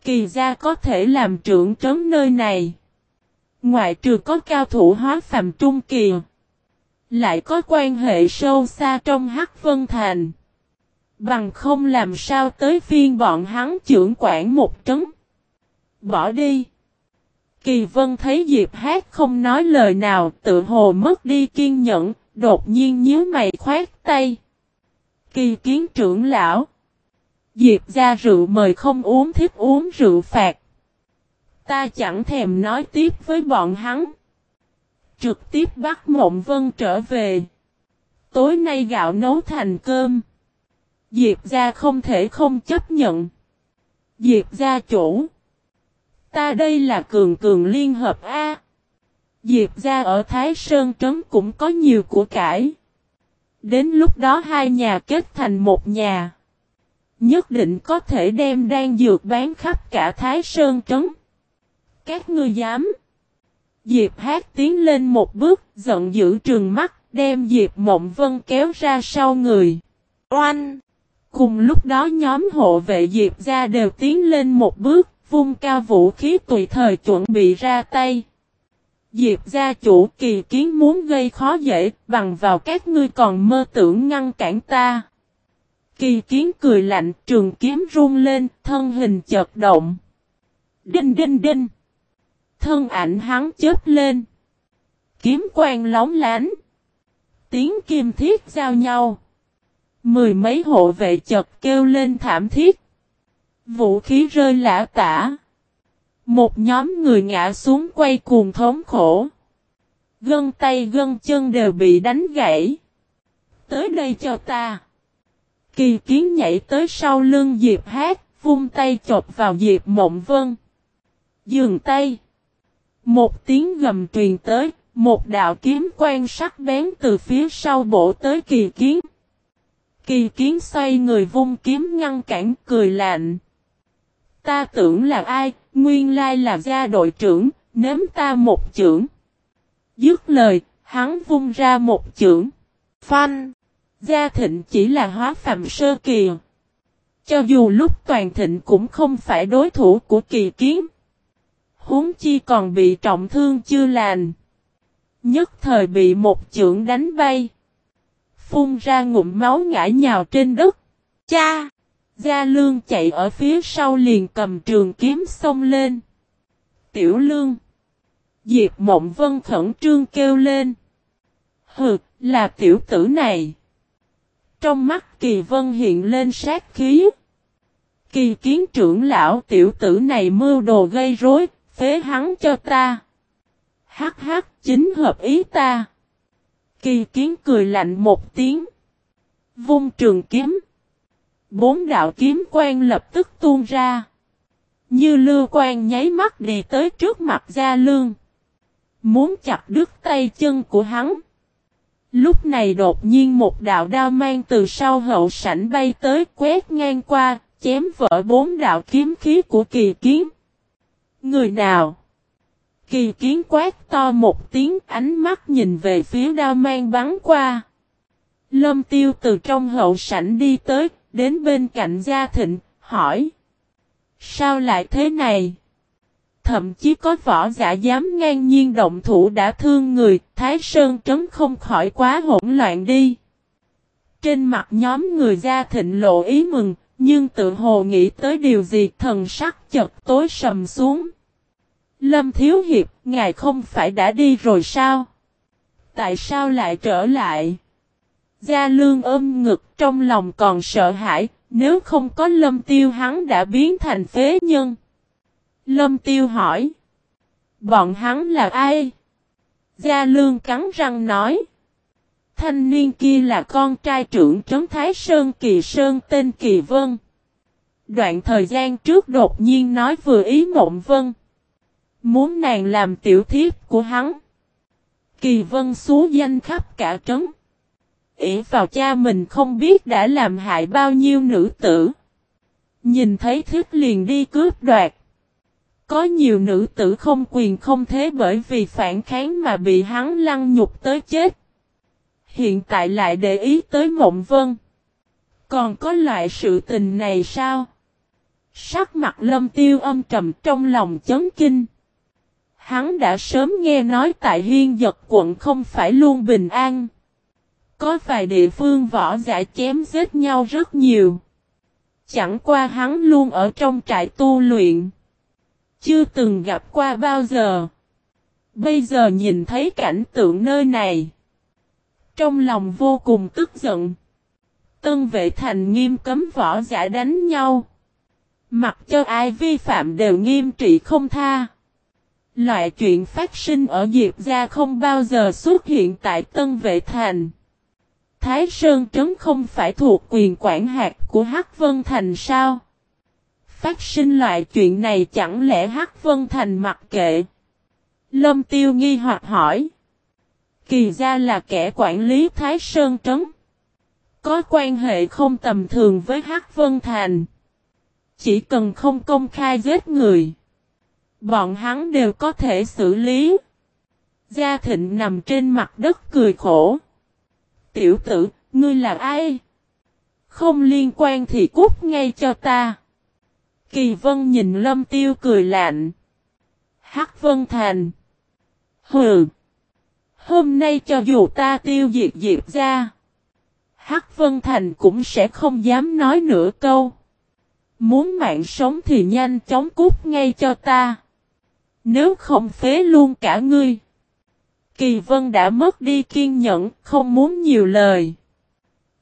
Kỳ gia có thể làm trưởng trấn nơi này. Ngoại trừ có cao thủ hóa phàm trung kỳ. Lại có quan hệ sâu xa trong Hắc Vân Thành. Bằng không làm sao tới phiên bọn hắn trưởng quản một trấn. Bỏ đi. Kỳ Vân thấy Diệp Hát không nói lời nào tự hồ mất đi kiên nhẫn, đột nhiên nhíu mày khoát tay. Kỳ kiến trưởng lão. Diệp ra rượu mời không uống thiếp uống rượu phạt. Ta chẳng thèm nói tiếp với bọn hắn. Trực tiếp bắt Mộng Vân trở về. Tối nay gạo nấu thành cơm. Diệp ra không thể không chấp nhận. Diệp gia chủ. Ta đây là cường cường liên hợp A. Diệp gia ở Thái Sơn Trấn cũng có nhiều của cải. Đến lúc đó hai nhà kết thành một nhà. Nhất định có thể đem đan dược bán khắp cả Thái Sơn Trấn. Các ngươi dám. Diệp hát tiến lên một bước, giận dữ trường mắt, đem Diệp Mộng Vân kéo ra sau người. Oanh! Cùng lúc đó nhóm hộ vệ Diệp ra đều tiến lên một bước, vung cao vũ khí tùy thời chuẩn bị ra tay. Diệp gia chủ kỳ kiến muốn gây khó dễ, bằng vào các ngươi còn mơ tưởng ngăn cản ta. Kỳ kiến cười lạnh, trường kiếm run lên, thân hình chợt động. Đinh đinh đinh. Thân ảnh hắn chớp lên. Kiếm quang lóng lánh. Tiếng kim thiết giao nhau. Mười mấy hộ vệ chợt kêu lên thảm thiết. Vũ khí rơi lã tả. Một nhóm người ngã xuống quay cuồng thống khổ. Gân tay gân chân đều bị đánh gãy. Tới đây cho ta. Kỳ kiến nhảy tới sau lưng Diệp Hát, vung tay chộp vào Diệp Mộng Vân. Dừng tay. Một tiếng gầm truyền tới, một đạo kiếm quan sắc bén từ phía sau bổ tới kỳ kiến. Kỳ kiến xoay người vung kiếm ngăn cản cười lạnh. Ta tưởng là ai, nguyên lai là gia đội trưởng, nếm ta một chưởng. Dứt lời, hắn vung ra một chưởng. Phanh! Gia thịnh chỉ là hóa phạm sơ kỳ. Cho dù lúc toàn thịnh cũng không phải đối thủ của kỳ kiến. Huống chi còn bị trọng thương chưa lành. Nhất thời bị một chưởng đánh bay. Phun ra ngụm máu ngã nhào trên đất. Cha! Gia Lương chạy ở phía sau liền cầm trường kiếm xông lên. Tiểu Lương. Diệp Mộng Vân khẩn trương kêu lên. Hừ, là tiểu tử này. Trong mắt Kỳ Vân hiện lên sát khí. Kỳ kiến trưởng lão tiểu tử này mưu đồ gây rối, phế hắn cho ta. Hắc hắc chính hợp ý ta. Kỳ kiến cười lạnh một tiếng. Vung trường kiếm. Bốn đạo kiếm quan lập tức tuôn ra. Như lưu quan nháy mắt đi tới trước mặt Gia Lương. Muốn chặt đứt tay chân của hắn. Lúc này đột nhiên một đạo đao mang từ sau hậu sảnh bay tới quét ngang qua, chém vỡ bốn đạo kiếm khí của kỳ kiến. Người nào? Kỳ kiến quát to một tiếng ánh mắt nhìn về phía đao mang bắn qua. Lâm tiêu từ trong hậu sảnh đi tới, đến bên cạnh gia thịnh, hỏi. Sao lại thế này? Thậm chí có võ giả dám ngang nhiên động thủ đã thương người, Thái Sơn trấn không khỏi quá hỗn loạn đi. Trên mặt nhóm người gia thịnh lộ ý mừng, nhưng tự hồ nghĩ tới điều gì thần sắc chật tối sầm xuống. Lâm Thiếu Hiệp, ngài không phải đã đi rồi sao? Tại sao lại trở lại? Gia Lương ôm ngực trong lòng còn sợ hãi, nếu không có Lâm Tiêu hắn đã biến thành phế nhân. Lâm Tiêu hỏi. Bọn hắn là ai? Gia Lương cắn răng nói. Thanh niên kia là con trai trưởng trấn Thái Sơn Kỳ Sơn tên Kỳ Vân. Đoạn thời gian trước đột nhiên nói vừa ý mộng vân. Muốn nàng làm tiểu thiếp của hắn. Kỳ Vân xú danh khắp cả trấn. ỉ vào cha mình không biết đã làm hại bao nhiêu nữ tử. Nhìn thấy thức liền đi cướp đoạt. Có nhiều nữ tử không quyền không thế bởi vì phản kháng mà bị hắn lăng nhục tới chết. Hiện tại lại để ý tới mộng vân. Còn có loại sự tình này sao? Sắc mặt lâm tiêu âm trầm trong lòng chấn kinh. Hắn đã sớm nghe nói tại hiên giật quận không phải luôn bình an. Có vài địa phương võ giả chém giết nhau rất nhiều. Chẳng qua hắn luôn ở trong trại tu luyện. Chưa từng gặp qua bao giờ. Bây giờ nhìn thấy cảnh tượng nơi này. Trong lòng vô cùng tức giận. Tân vệ thành nghiêm cấm võ giả đánh nhau. Mặc cho ai vi phạm đều nghiêm trị không tha. Loại chuyện phát sinh ở Diệp Gia không bao giờ xuất hiện tại Tân Vệ Thành. Thái Sơn Trấn không phải thuộc quyền quản hạt của Hắc Vân Thành sao? Phát sinh loại chuyện này chẳng lẽ Hắc Vân Thành mặc kệ? Lâm Tiêu nghi hoặc hỏi. Kỳ gia là kẻ quản lý Thái Sơn Trấn. Có quan hệ không tầm thường với Hắc Vân Thành. Chỉ cần không công khai giết người. Bọn hắn đều có thể xử lý. Gia Thịnh nằm trên mặt đất cười khổ. Tiểu tử, ngươi là ai? Không liên quan thì cút ngay cho ta. Kỳ Vân nhìn Lâm Tiêu cười lạnh. Hắc Vân Thành. Hừ. Hôm nay cho dù ta tiêu diệt diệt ra. Hắc Vân Thành cũng sẽ không dám nói nửa câu. Muốn mạng sống thì nhanh chóng cút ngay cho ta. Nếu không phế luôn cả ngươi. Kỳ Vân đã mất đi kiên nhẫn, không muốn nhiều lời.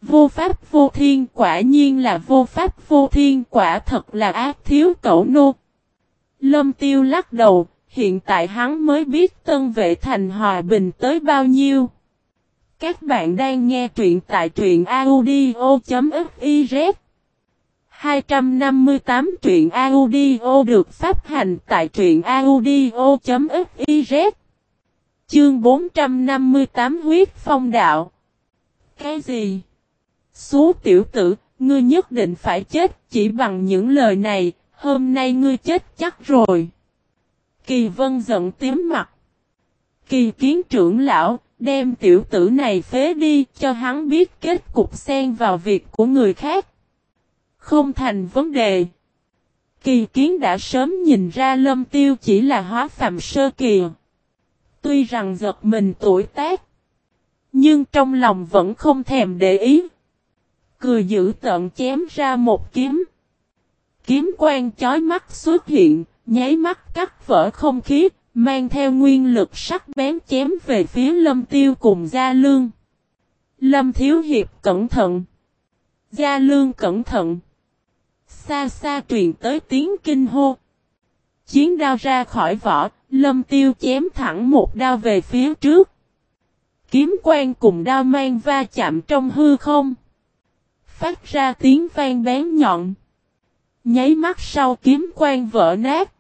Vô pháp vô thiên quả nhiên là vô pháp vô thiên quả thật là ác thiếu cẩu nô. Lâm tiêu lắc đầu, hiện tại hắn mới biết tân vệ thành hòa bình tới bao nhiêu. Các bạn đang nghe truyện tại truyện audio.fiz 258 truyện audio được phát hành tại truyện audio.fiz Chương 458 huyết phong đạo Cái gì? Xú tiểu tử, ngươi nhất định phải chết chỉ bằng những lời này, hôm nay ngươi chết chắc rồi. Kỳ vân giận tím mặt. Kỳ kiến trưởng lão, đem tiểu tử này phế đi cho hắn biết kết cục xen vào việc của người khác. Không thành vấn đề. Kỳ kiến đã sớm nhìn ra lâm tiêu chỉ là hóa phạm sơ kỳ. Tuy rằng giật mình tuổi tác. Nhưng trong lòng vẫn không thèm để ý. Cười giữ tận chém ra một kiếm. Kiếm quen chói mắt xuất hiện, nháy mắt cắt vỡ không khí, mang theo nguyên lực sắc bén chém về phía lâm tiêu cùng gia lương. Lâm thiếu hiệp cẩn thận. Gia lương cẩn thận. Xa xa truyền tới tiếng kinh hô. Chiến đao ra khỏi vỏ, lâm tiêu chém thẳng một đao về phía trước. Kiếm quang cùng đao mang va chạm trong hư không. Phát ra tiếng vang bén nhọn. Nháy mắt sau kiếm quang vỡ nát.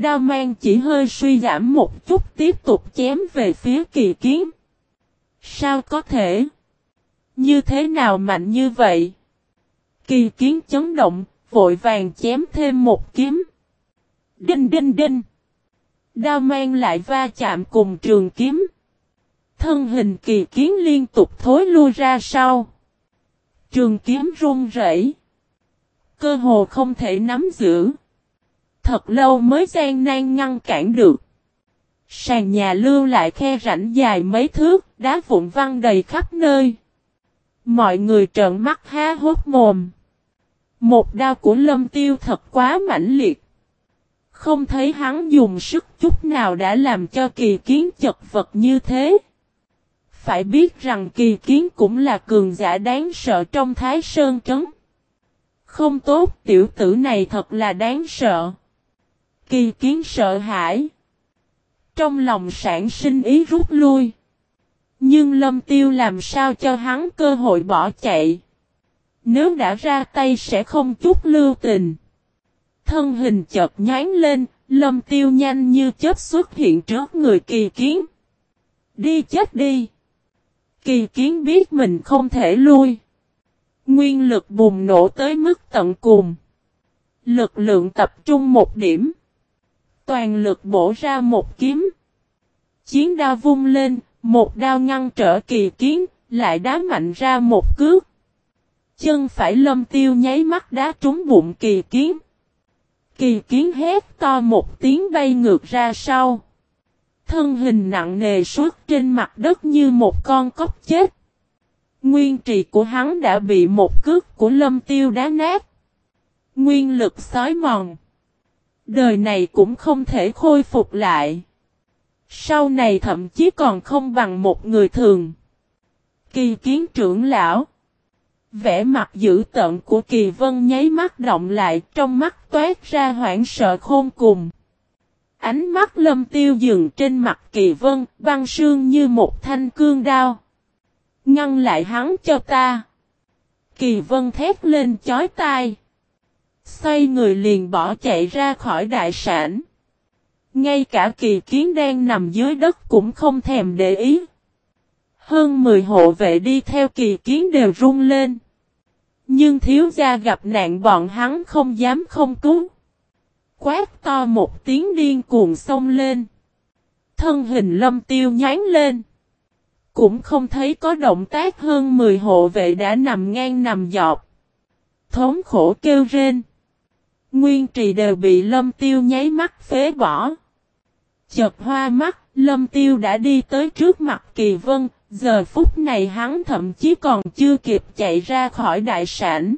Đao mang chỉ hơi suy giảm một chút tiếp tục chém về phía kỳ Kiến. Sao có thể? Như thế nào mạnh như vậy? Kỳ kiến chấn động, vội vàng chém thêm một kiếm. Đinh đinh đinh. Đao mang lại va chạm cùng trường kiếm. Thân hình kỳ kiến liên tục thối lui ra sau. Trường kiếm run rẩy, Cơ hồ không thể nắm giữ. Thật lâu mới gian nan ngăn cản được. Sàn nhà lưu lại khe rãnh dài mấy thước, đá vụn văng đầy khắp nơi. Mọi người trợn mắt há hốt mồm. Một đao của lâm tiêu thật quá mãnh liệt. Không thấy hắn dùng sức chút nào đã làm cho kỳ kiến chật vật như thế. Phải biết rằng kỳ kiến cũng là cường giả đáng sợ trong thái sơn trấn. Không tốt tiểu tử này thật là đáng sợ. Kỳ kiến sợ hãi. Trong lòng sản sinh ý rút lui. Nhưng lâm tiêu làm sao cho hắn cơ hội bỏ chạy. Nếu đã ra tay sẽ không chút lưu tình. Thân hình chợt nhán lên, lâm tiêu nhanh như chớp xuất hiện trước người kỳ kiến. Đi chết đi. Kỳ kiến biết mình không thể lui. Nguyên lực bùng nổ tới mức tận cùng. Lực lượng tập trung một điểm. Toàn lực bổ ra một kiếm. Chiến đao vung lên, một đao ngăn trở kỳ kiến, lại đá mạnh ra một cước. Chân phải lâm tiêu nháy mắt đá trúng bụng kỳ kiến. Kỳ kiến hét to một tiếng bay ngược ra sau. Thân hình nặng nề suốt trên mặt đất như một con cóc chết. Nguyên trì của hắn đã bị một cước của lâm tiêu đá nát. Nguyên lực xói mòn. Đời này cũng không thể khôi phục lại. Sau này thậm chí còn không bằng một người thường. Kỳ kiến trưởng lão. Vẽ mặt dữ tợn của kỳ vân nháy mắt động lại trong mắt toát ra hoảng sợ khôn cùng. Ánh mắt lâm tiêu dừng trên mặt kỳ vân, băng sương như một thanh cương đao. Ngăn lại hắn cho ta. Kỳ vân thét lên chói tai. Xoay người liền bỏ chạy ra khỏi đại sản. Ngay cả kỳ kiến đang nằm dưới đất cũng không thèm để ý. Hơn 10 hộ vệ đi theo kỳ kiến đều run lên. Nhưng thiếu gia gặp nạn bọn hắn không dám không cứu. Quát to một tiếng điên cuồng xông lên. Thân hình lâm tiêu nhán lên. Cũng không thấy có động tác hơn 10 hộ vệ đã nằm ngang nằm dọc. Thống khổ kêu rên. Nguyên trì đều bị lâm tiêu nháy mắt phế bỏ. Chợt hoa mắt, lâm tiêu đã đi tới trước mặt kỳ vân, giờ phút này hắn thậm chí còn chưa kịp chạy ra khỏi đại sản.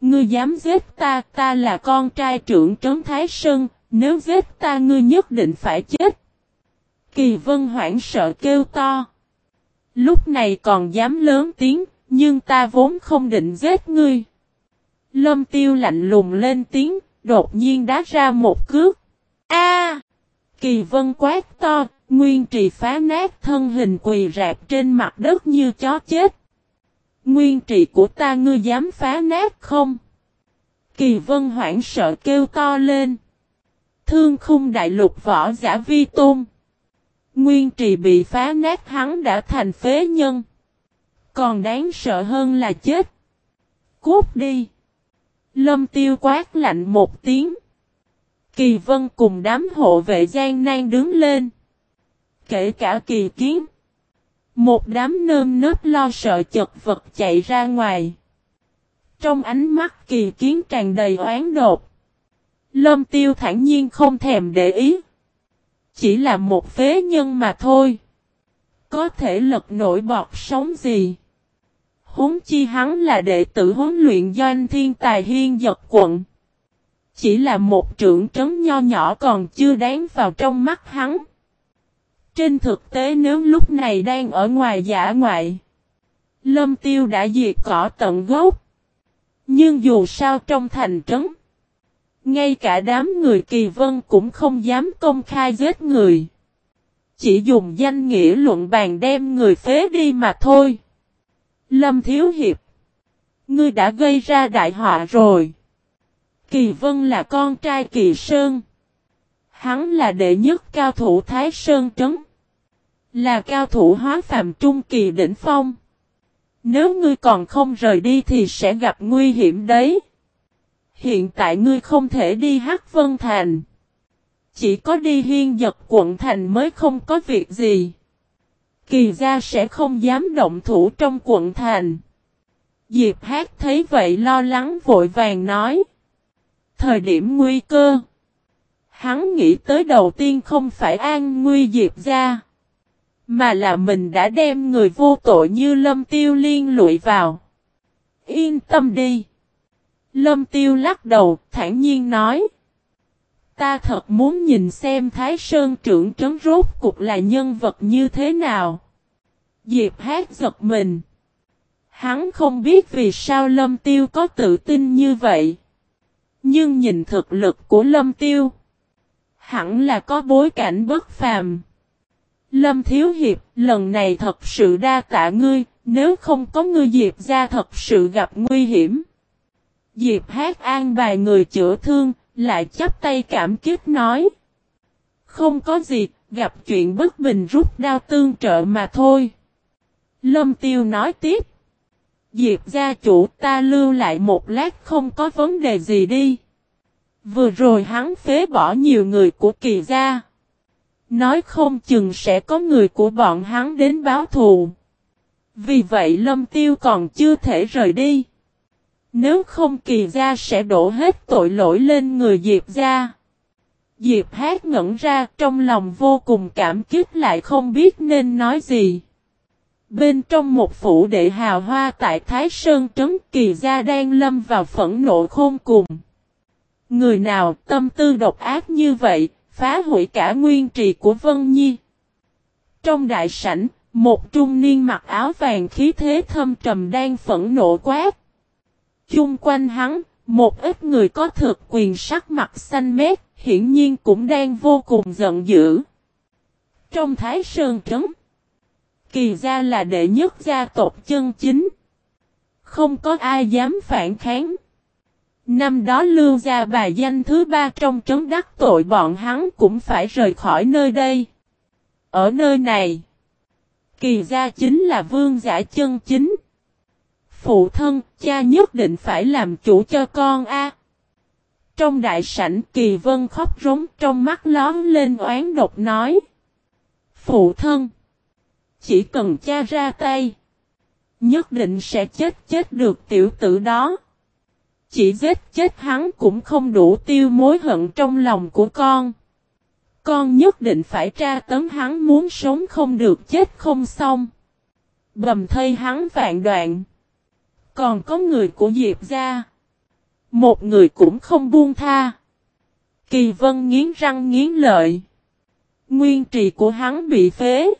Ngươi dám giết ta, ta là con trai trưởng trấn Thái Sơn, nếu giết ta ngươi nhất định phải chết. Kỳ vân hoảng sợ kêu to. Lúc này còn dám lớn tiếng, nhưng ta vốn không định giết ngươi. Lâm tiêu lạnh lùng lên tiếng, đột nhiên đá ra một cước. A! Kỳ vân quát to, nguyên trì phá nát thân hình quỳ rạp trên mặt đất như chó chết. Nguyên trì của ta ngươi dám phá nát không? Kỳ vân hoảng sợ kêu to lên. Thương khung đại lục võ giả vi tôn. Nguyên trì bị phá nát hắn đã thành phế nhân. Còn đáng sợ hơn là chết. Cút đi. Lâm tiêu quát lạnh một tiếng. Kỳ vân cùng đám hộ vệ gian nan đứng lên. Kể cả kỳ kiến. Một đám nơm nớp lo sợ chật vật chạy ra ngoài. Trong ánh mắt kỳ kiến tràn đầy oán đột. Lâm tiêu thản nhiên không thèm để ý. Chỉ là một phế nhân mà thôi. Có thể lật nổi bọt sống gì. Huống chi hắn là đệ tử huấn luyện doanh thiên tài hiên giật quận. Chỉ là một trưởng trấn nho nhỏ còn chưa đáng vào trong mắt hắn. Trên thực tế nếu lúc này đang ở ngoài giả ngoại. Lâm tiêu đã diệt cỏ tận gốc. Nhưng dù sao trong thành trấn. Ngay cả đám người kỳ vân cũng không dám công khai giết người. Chỉ dùng danh nghĩa luận bàn đem người phế đi mà thôi. Lâm Thiếu Hiệp. Ngươi đã gây ra đại họa rồi. Kỳ Vân là con trai Kỳ Sơn. Hắn là đệ nhất cao thủ Thái Sơn Trấn. Là cao thủ hóa phàm trung kỳ đỉnh phong. Nếu ngươi còn không rời đi thì sẽ gặp nguy hiểm đấy. Hiện tại ngươi không thể đi Hắc Vân Thành. Chỉ có đi hiên giật quận thành mới không có việc gì. Kỳ gia sẽ không dám động thủ trong quận thành. Diệp hát thấy vậy lo lắng vội vàng nói. Thời điểm nguy cơ. Hắn nghĩ tới đầu tiên không phải an nguy Diệp gia. Mà là mình đã đem người vô tội như lâm tiêu liên lụy vào. Yên tâm đi. Lâm Tiêu lắc đầu, thản nhiên nói. Ta thật muốn nhìn xem Thái Sơn trưởng trấn rốt cục là nhân vật như thế nào. Diệp hát giật mình. Hắn không biết vì sao Lâm Tiêu có tự tin như vậy. Nhưng nhìn thực lực của Lâm Tiêu. Hẳn là có bối cảnh bất phàm. Lâm Thiếu Hiệp, lần này thật sự đa tạ ngươi, nếu không có ngươi Diệp ra thật sự gặp nguy hiểm. Diệp hát an bài người chữa thương, lại chắp tay cảm kích nói. Không có gì, gặp chuyện bất bình rút đao tương trợ mà thôi. Lâm Tiêu nói tiếp. Diệp gia chủ ta lưu lại một lát không có vấn đề gì đi. Vừa rồi hắn phế bỏ nhiều người của kỳ gia. Nói không chừng sẽ có người của bọn hắn đến báo thù. Vì vậy lâm tiêu còn chưa thể rời đi. Nếu không kỳ gia sẽ đổ hết tội lỗi lên người Diệp gia. Diệp hát ngẩn ra trong lòng vô cùng cảm kích lại không biết nên nói gì. Bên trong một phủ đệ hào hoa tại Thái Sơn Trấn Kỳ Gia đang lâm vào phẫn nộ khôn cùng. Người nào tâm tư độc ác như vậy, phá hủy cả nguyên trì của Vân Nhi. Trong đại sảnh, một trung niên mặc áo vàng khí thế thâm trầm đang phẫn nộ quát. Chung quanh hắn, một ít người có thực quyền sắc mặt xanh mét, hiển nhiên cũng đang vô cùng giận dữ. Trong Thái Sơn Trấn, Kỳ gia là đệ nhất gia tộc chân chính. Không có ai dám phản kháng. Năm đó lưu gia bà danh thứ ba trong trấn đắc tội bọn hắn cũng phải rời khỏi nơi đây. Ở nơi này, kỳ gia chính là vương giả chân chính. Phụ thân, cha nhất định phải làm chủ cho con a. Trong đại sảnh kỳ vân khóc rống trong mắt lón lên oán độc nói. Phụ thân. Chỉ cần cha ra tay. Nhất định sẽ chết chết được tiểu tử đó. Chỉ giết chết hắn cũng không đủ tiêu mối hận trong lòng của con. Con nhất định phải tra tấn hắn muốn sống không được chết không xong. Bầm thây hắn vạn đoạn. Còn có người của Diệp gia. Một người cũng không buông tha. Kỳ vân nghiến răng nghiến lợi. Nguyên trì của hắn bị phế.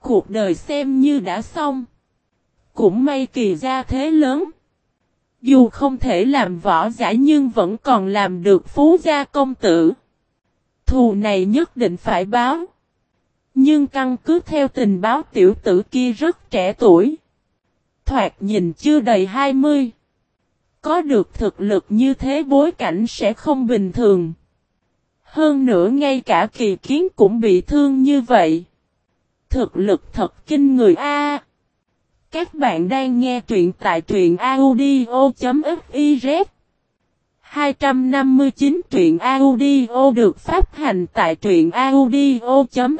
Cuộc đời xem như đã xong. Cũng may kỳ gia thế lớn. Dù không thể làm võ giả nhưng vẫn còn làm được phú gia công tử. Thù này nhất định phải báo. Nhưng căn cứ theo tình báo tiểu tử kia rất trẻ tuổi. Thoạt nhìn chưa đầy 20. Có được thực lực như thế bối cảnh sẽ không bình thường. Hơn nữa ngay cả kỳ kiến cũng bị thương như vậy. Thực lực thật kinh người a. các bạn đang nghe truyện tại truyện audio.fiz 259 truyện audio được phát hành tại truyện audio.fiz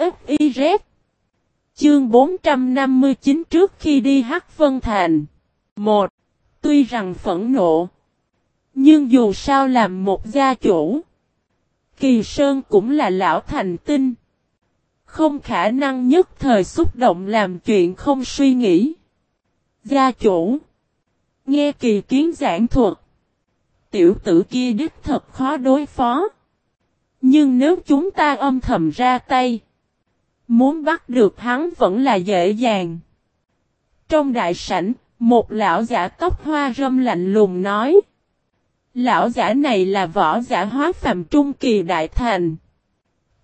Chương 459 trước khi đi Hắc Vân Thành 1. Tuy rằng phẫn nộ, Nhưng dù sao làm một gia chủ, Kỳ Sơn cũng là lão thành tinh không khả năng nhất thời xúc động làm chuyện không suy nghĩ. Gia chủ. Nghe kỳ kiến giảng thuật. Tiểu tử kia đích thật khó đối phó. Nhưng nếu chúng ta âm thầm ra tay. Muốn bắt được hắn vẫn là dễ dàng. Trong đại sảnh, một lão giả tóc hoa râm lạnh lùng nói. Lão giả này là võ giả hóa phàm trung kỳ đại thành.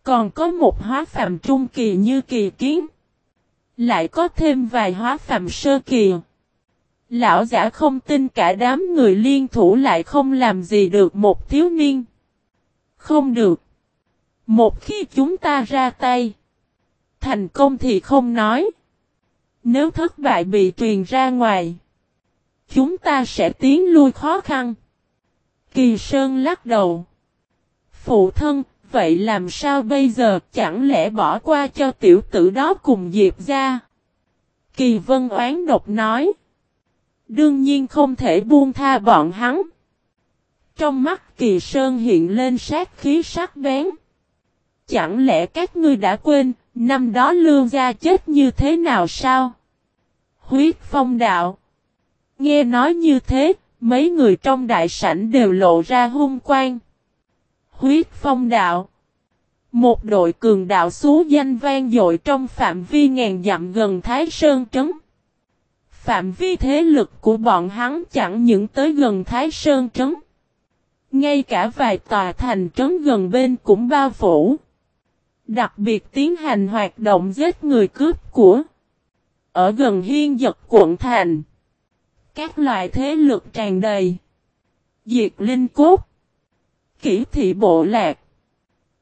Còn có một hóa phàm trung kỳ như kỳ kiến. Lại có thêm vài hóa phàm sơ kỳ. Lão giả không tin cả đám người liên thủ lại không làm gì được một thiếu niên. Không được. Một khi chúng ta ra tay. Thành công thì không nói. Nếu thất bại bị truyền ra ngoài. Chúng ta sẽ tiến lui khó khăn. Kỳ Sơn lắc đầu. Phụ thân, vậy làm sao bây giờ chẳng lẽ bỏ qua cho tiểu tử đó cùng Diệp ra? Kỳ vân oán độc nói. Đương nhiên không thể buông tha bọn hắn. Trong mắt kỳ sơn hiện lên sát khí sắc bén. Chẳng lẽ các ngươi đã quên, năm đó lưu gia chết như thế nào sao? Huyết phong đạo. Nghe nói như thế, mấy người trong đại sảnh đều lộ ra hung quang. Huyết phong đạo Một đội cường đạo xú danh vang dội trong phạm vi ngàn dặm gần Thái Sơn Trấn. Phạm vi thế lực của bọn hắn chẳng những tới gần Thái Sơn Trấn. Ngay cả vài tòa thành trấn gần bên cũng bao phủ. Đặc biệt tiến hành hoạt động giết người cướp của. Ở gần hiên giật quận thành. Các loại thế lực tràn đầy. Diệt linh cốt. Kỷ thị bộ lạc.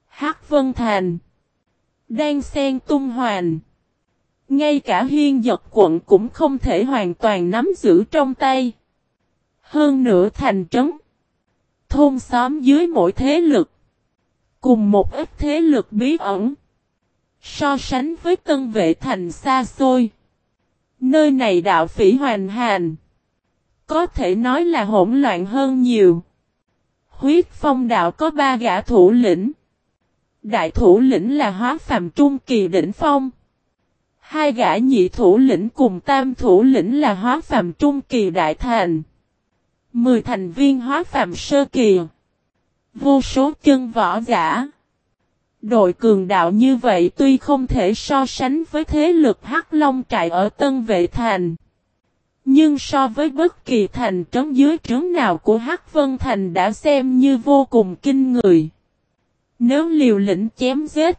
Hắc Vân Thành. Đang sen tung hoàn. Ngay cả hiên giật quận cũng không thể hoàn toàn nắm giữ trong tay. Hơn nữa thành trấn. Thôn xóm dưới mỗi thế lực. Cùng một ít thế lực bí ẩn. So sánh với tân vệ thành xa xôi. Nơi này đạo phỉ hoàn hành. Có thể nói là hỗn loạn hơn nhiều. Huyết phong đạo có ba gã thủ lĩnh. Đại thủ lĩnh là hóa phàm trung kỳ đỉnh phong. Hai gã nhị thủ lĩnh cùng tam thủ lĩnh là hóa phàm trung kỳ đại thành. Mười thành viên hóa phàm sơ kỳ. Vô số chân võ giả. Đội cường đạo như vậy tuy không thể so sánh với thế lực Hắc Long trại ở Tân Vệ Thành. Nhưng so với bất kỳ thành trấn dưới trướng nào của Hắc Vân Thành đã xem như vô cùng kinh người. Nếu liều lĩnh chém giết,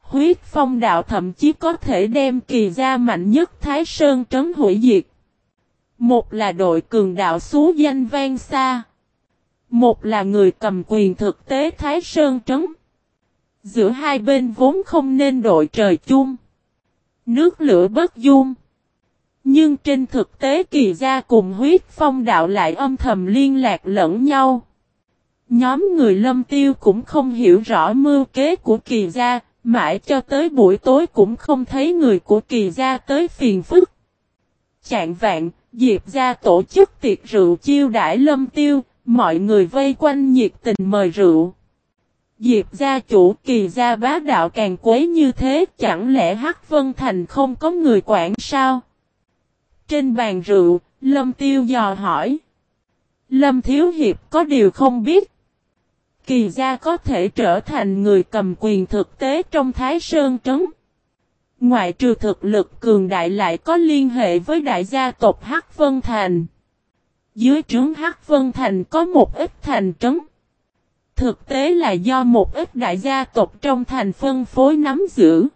huyết phong đạo thậm chí có thể đem kỳ gia mạnh nhất Thái Sơn trấn hủy diệt. Một là đội cường đạo xú danh vang xa. Một là người cầm quyền thực tế Thái Sơn trấn. Giữa hai bên vốn không nên đội trời chung. Nước lửa bất dung. Nhưng trên thực tế kỳ gia cùng huyết phong đạo lại âm thầm liên lạc lẫn nhau. Nhóm người lâm tiêu cũng không hiểu rõ mưu kế của kỳ gia, mãi cho tới buổi tối cũng không thấy người của kỳ gia tới phiền phức. Chạng vạn, Diệp gia tổ chức tiệc rượu chiêu đãi lâm tiêu, mọi người vây quanh nhiệt tình mời rượu. Diệp gia chủ kỳ gia bá đạo càng quấy như thế chẳng lẽ Hắc Vân Thành không có người quản sao? Trên bàn rượu, Lâm Tiêu dò hỏi. Lâm Thiếu Hiệp có điều không biết. Kỳ gia có thể trở thành người cầm quyền thực tế trong Thái Sơn Trấn. Ngoại trừ thực lực cường đại lại có liên hệ với đại gia tộc Hắc Vân Thành. Dưới trướng Hắc Vân Thành có một ít thành trấn. Thực tế là do một ít đại gia tộc trong thành phân phối nắm giữ.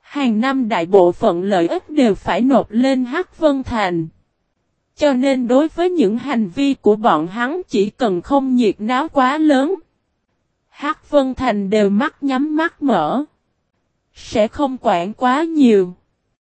Hàng năm đại bộ phận lợi ích đều phải nộp lên Hắc Vân Thành. Cho nên đối với những hành vi của bọn hắn chỉ cần không nhiệt náo quá lớn. Hắc Vân Thành đều mắt nhắm mắt mở. Sẽ không quản quá nhiều.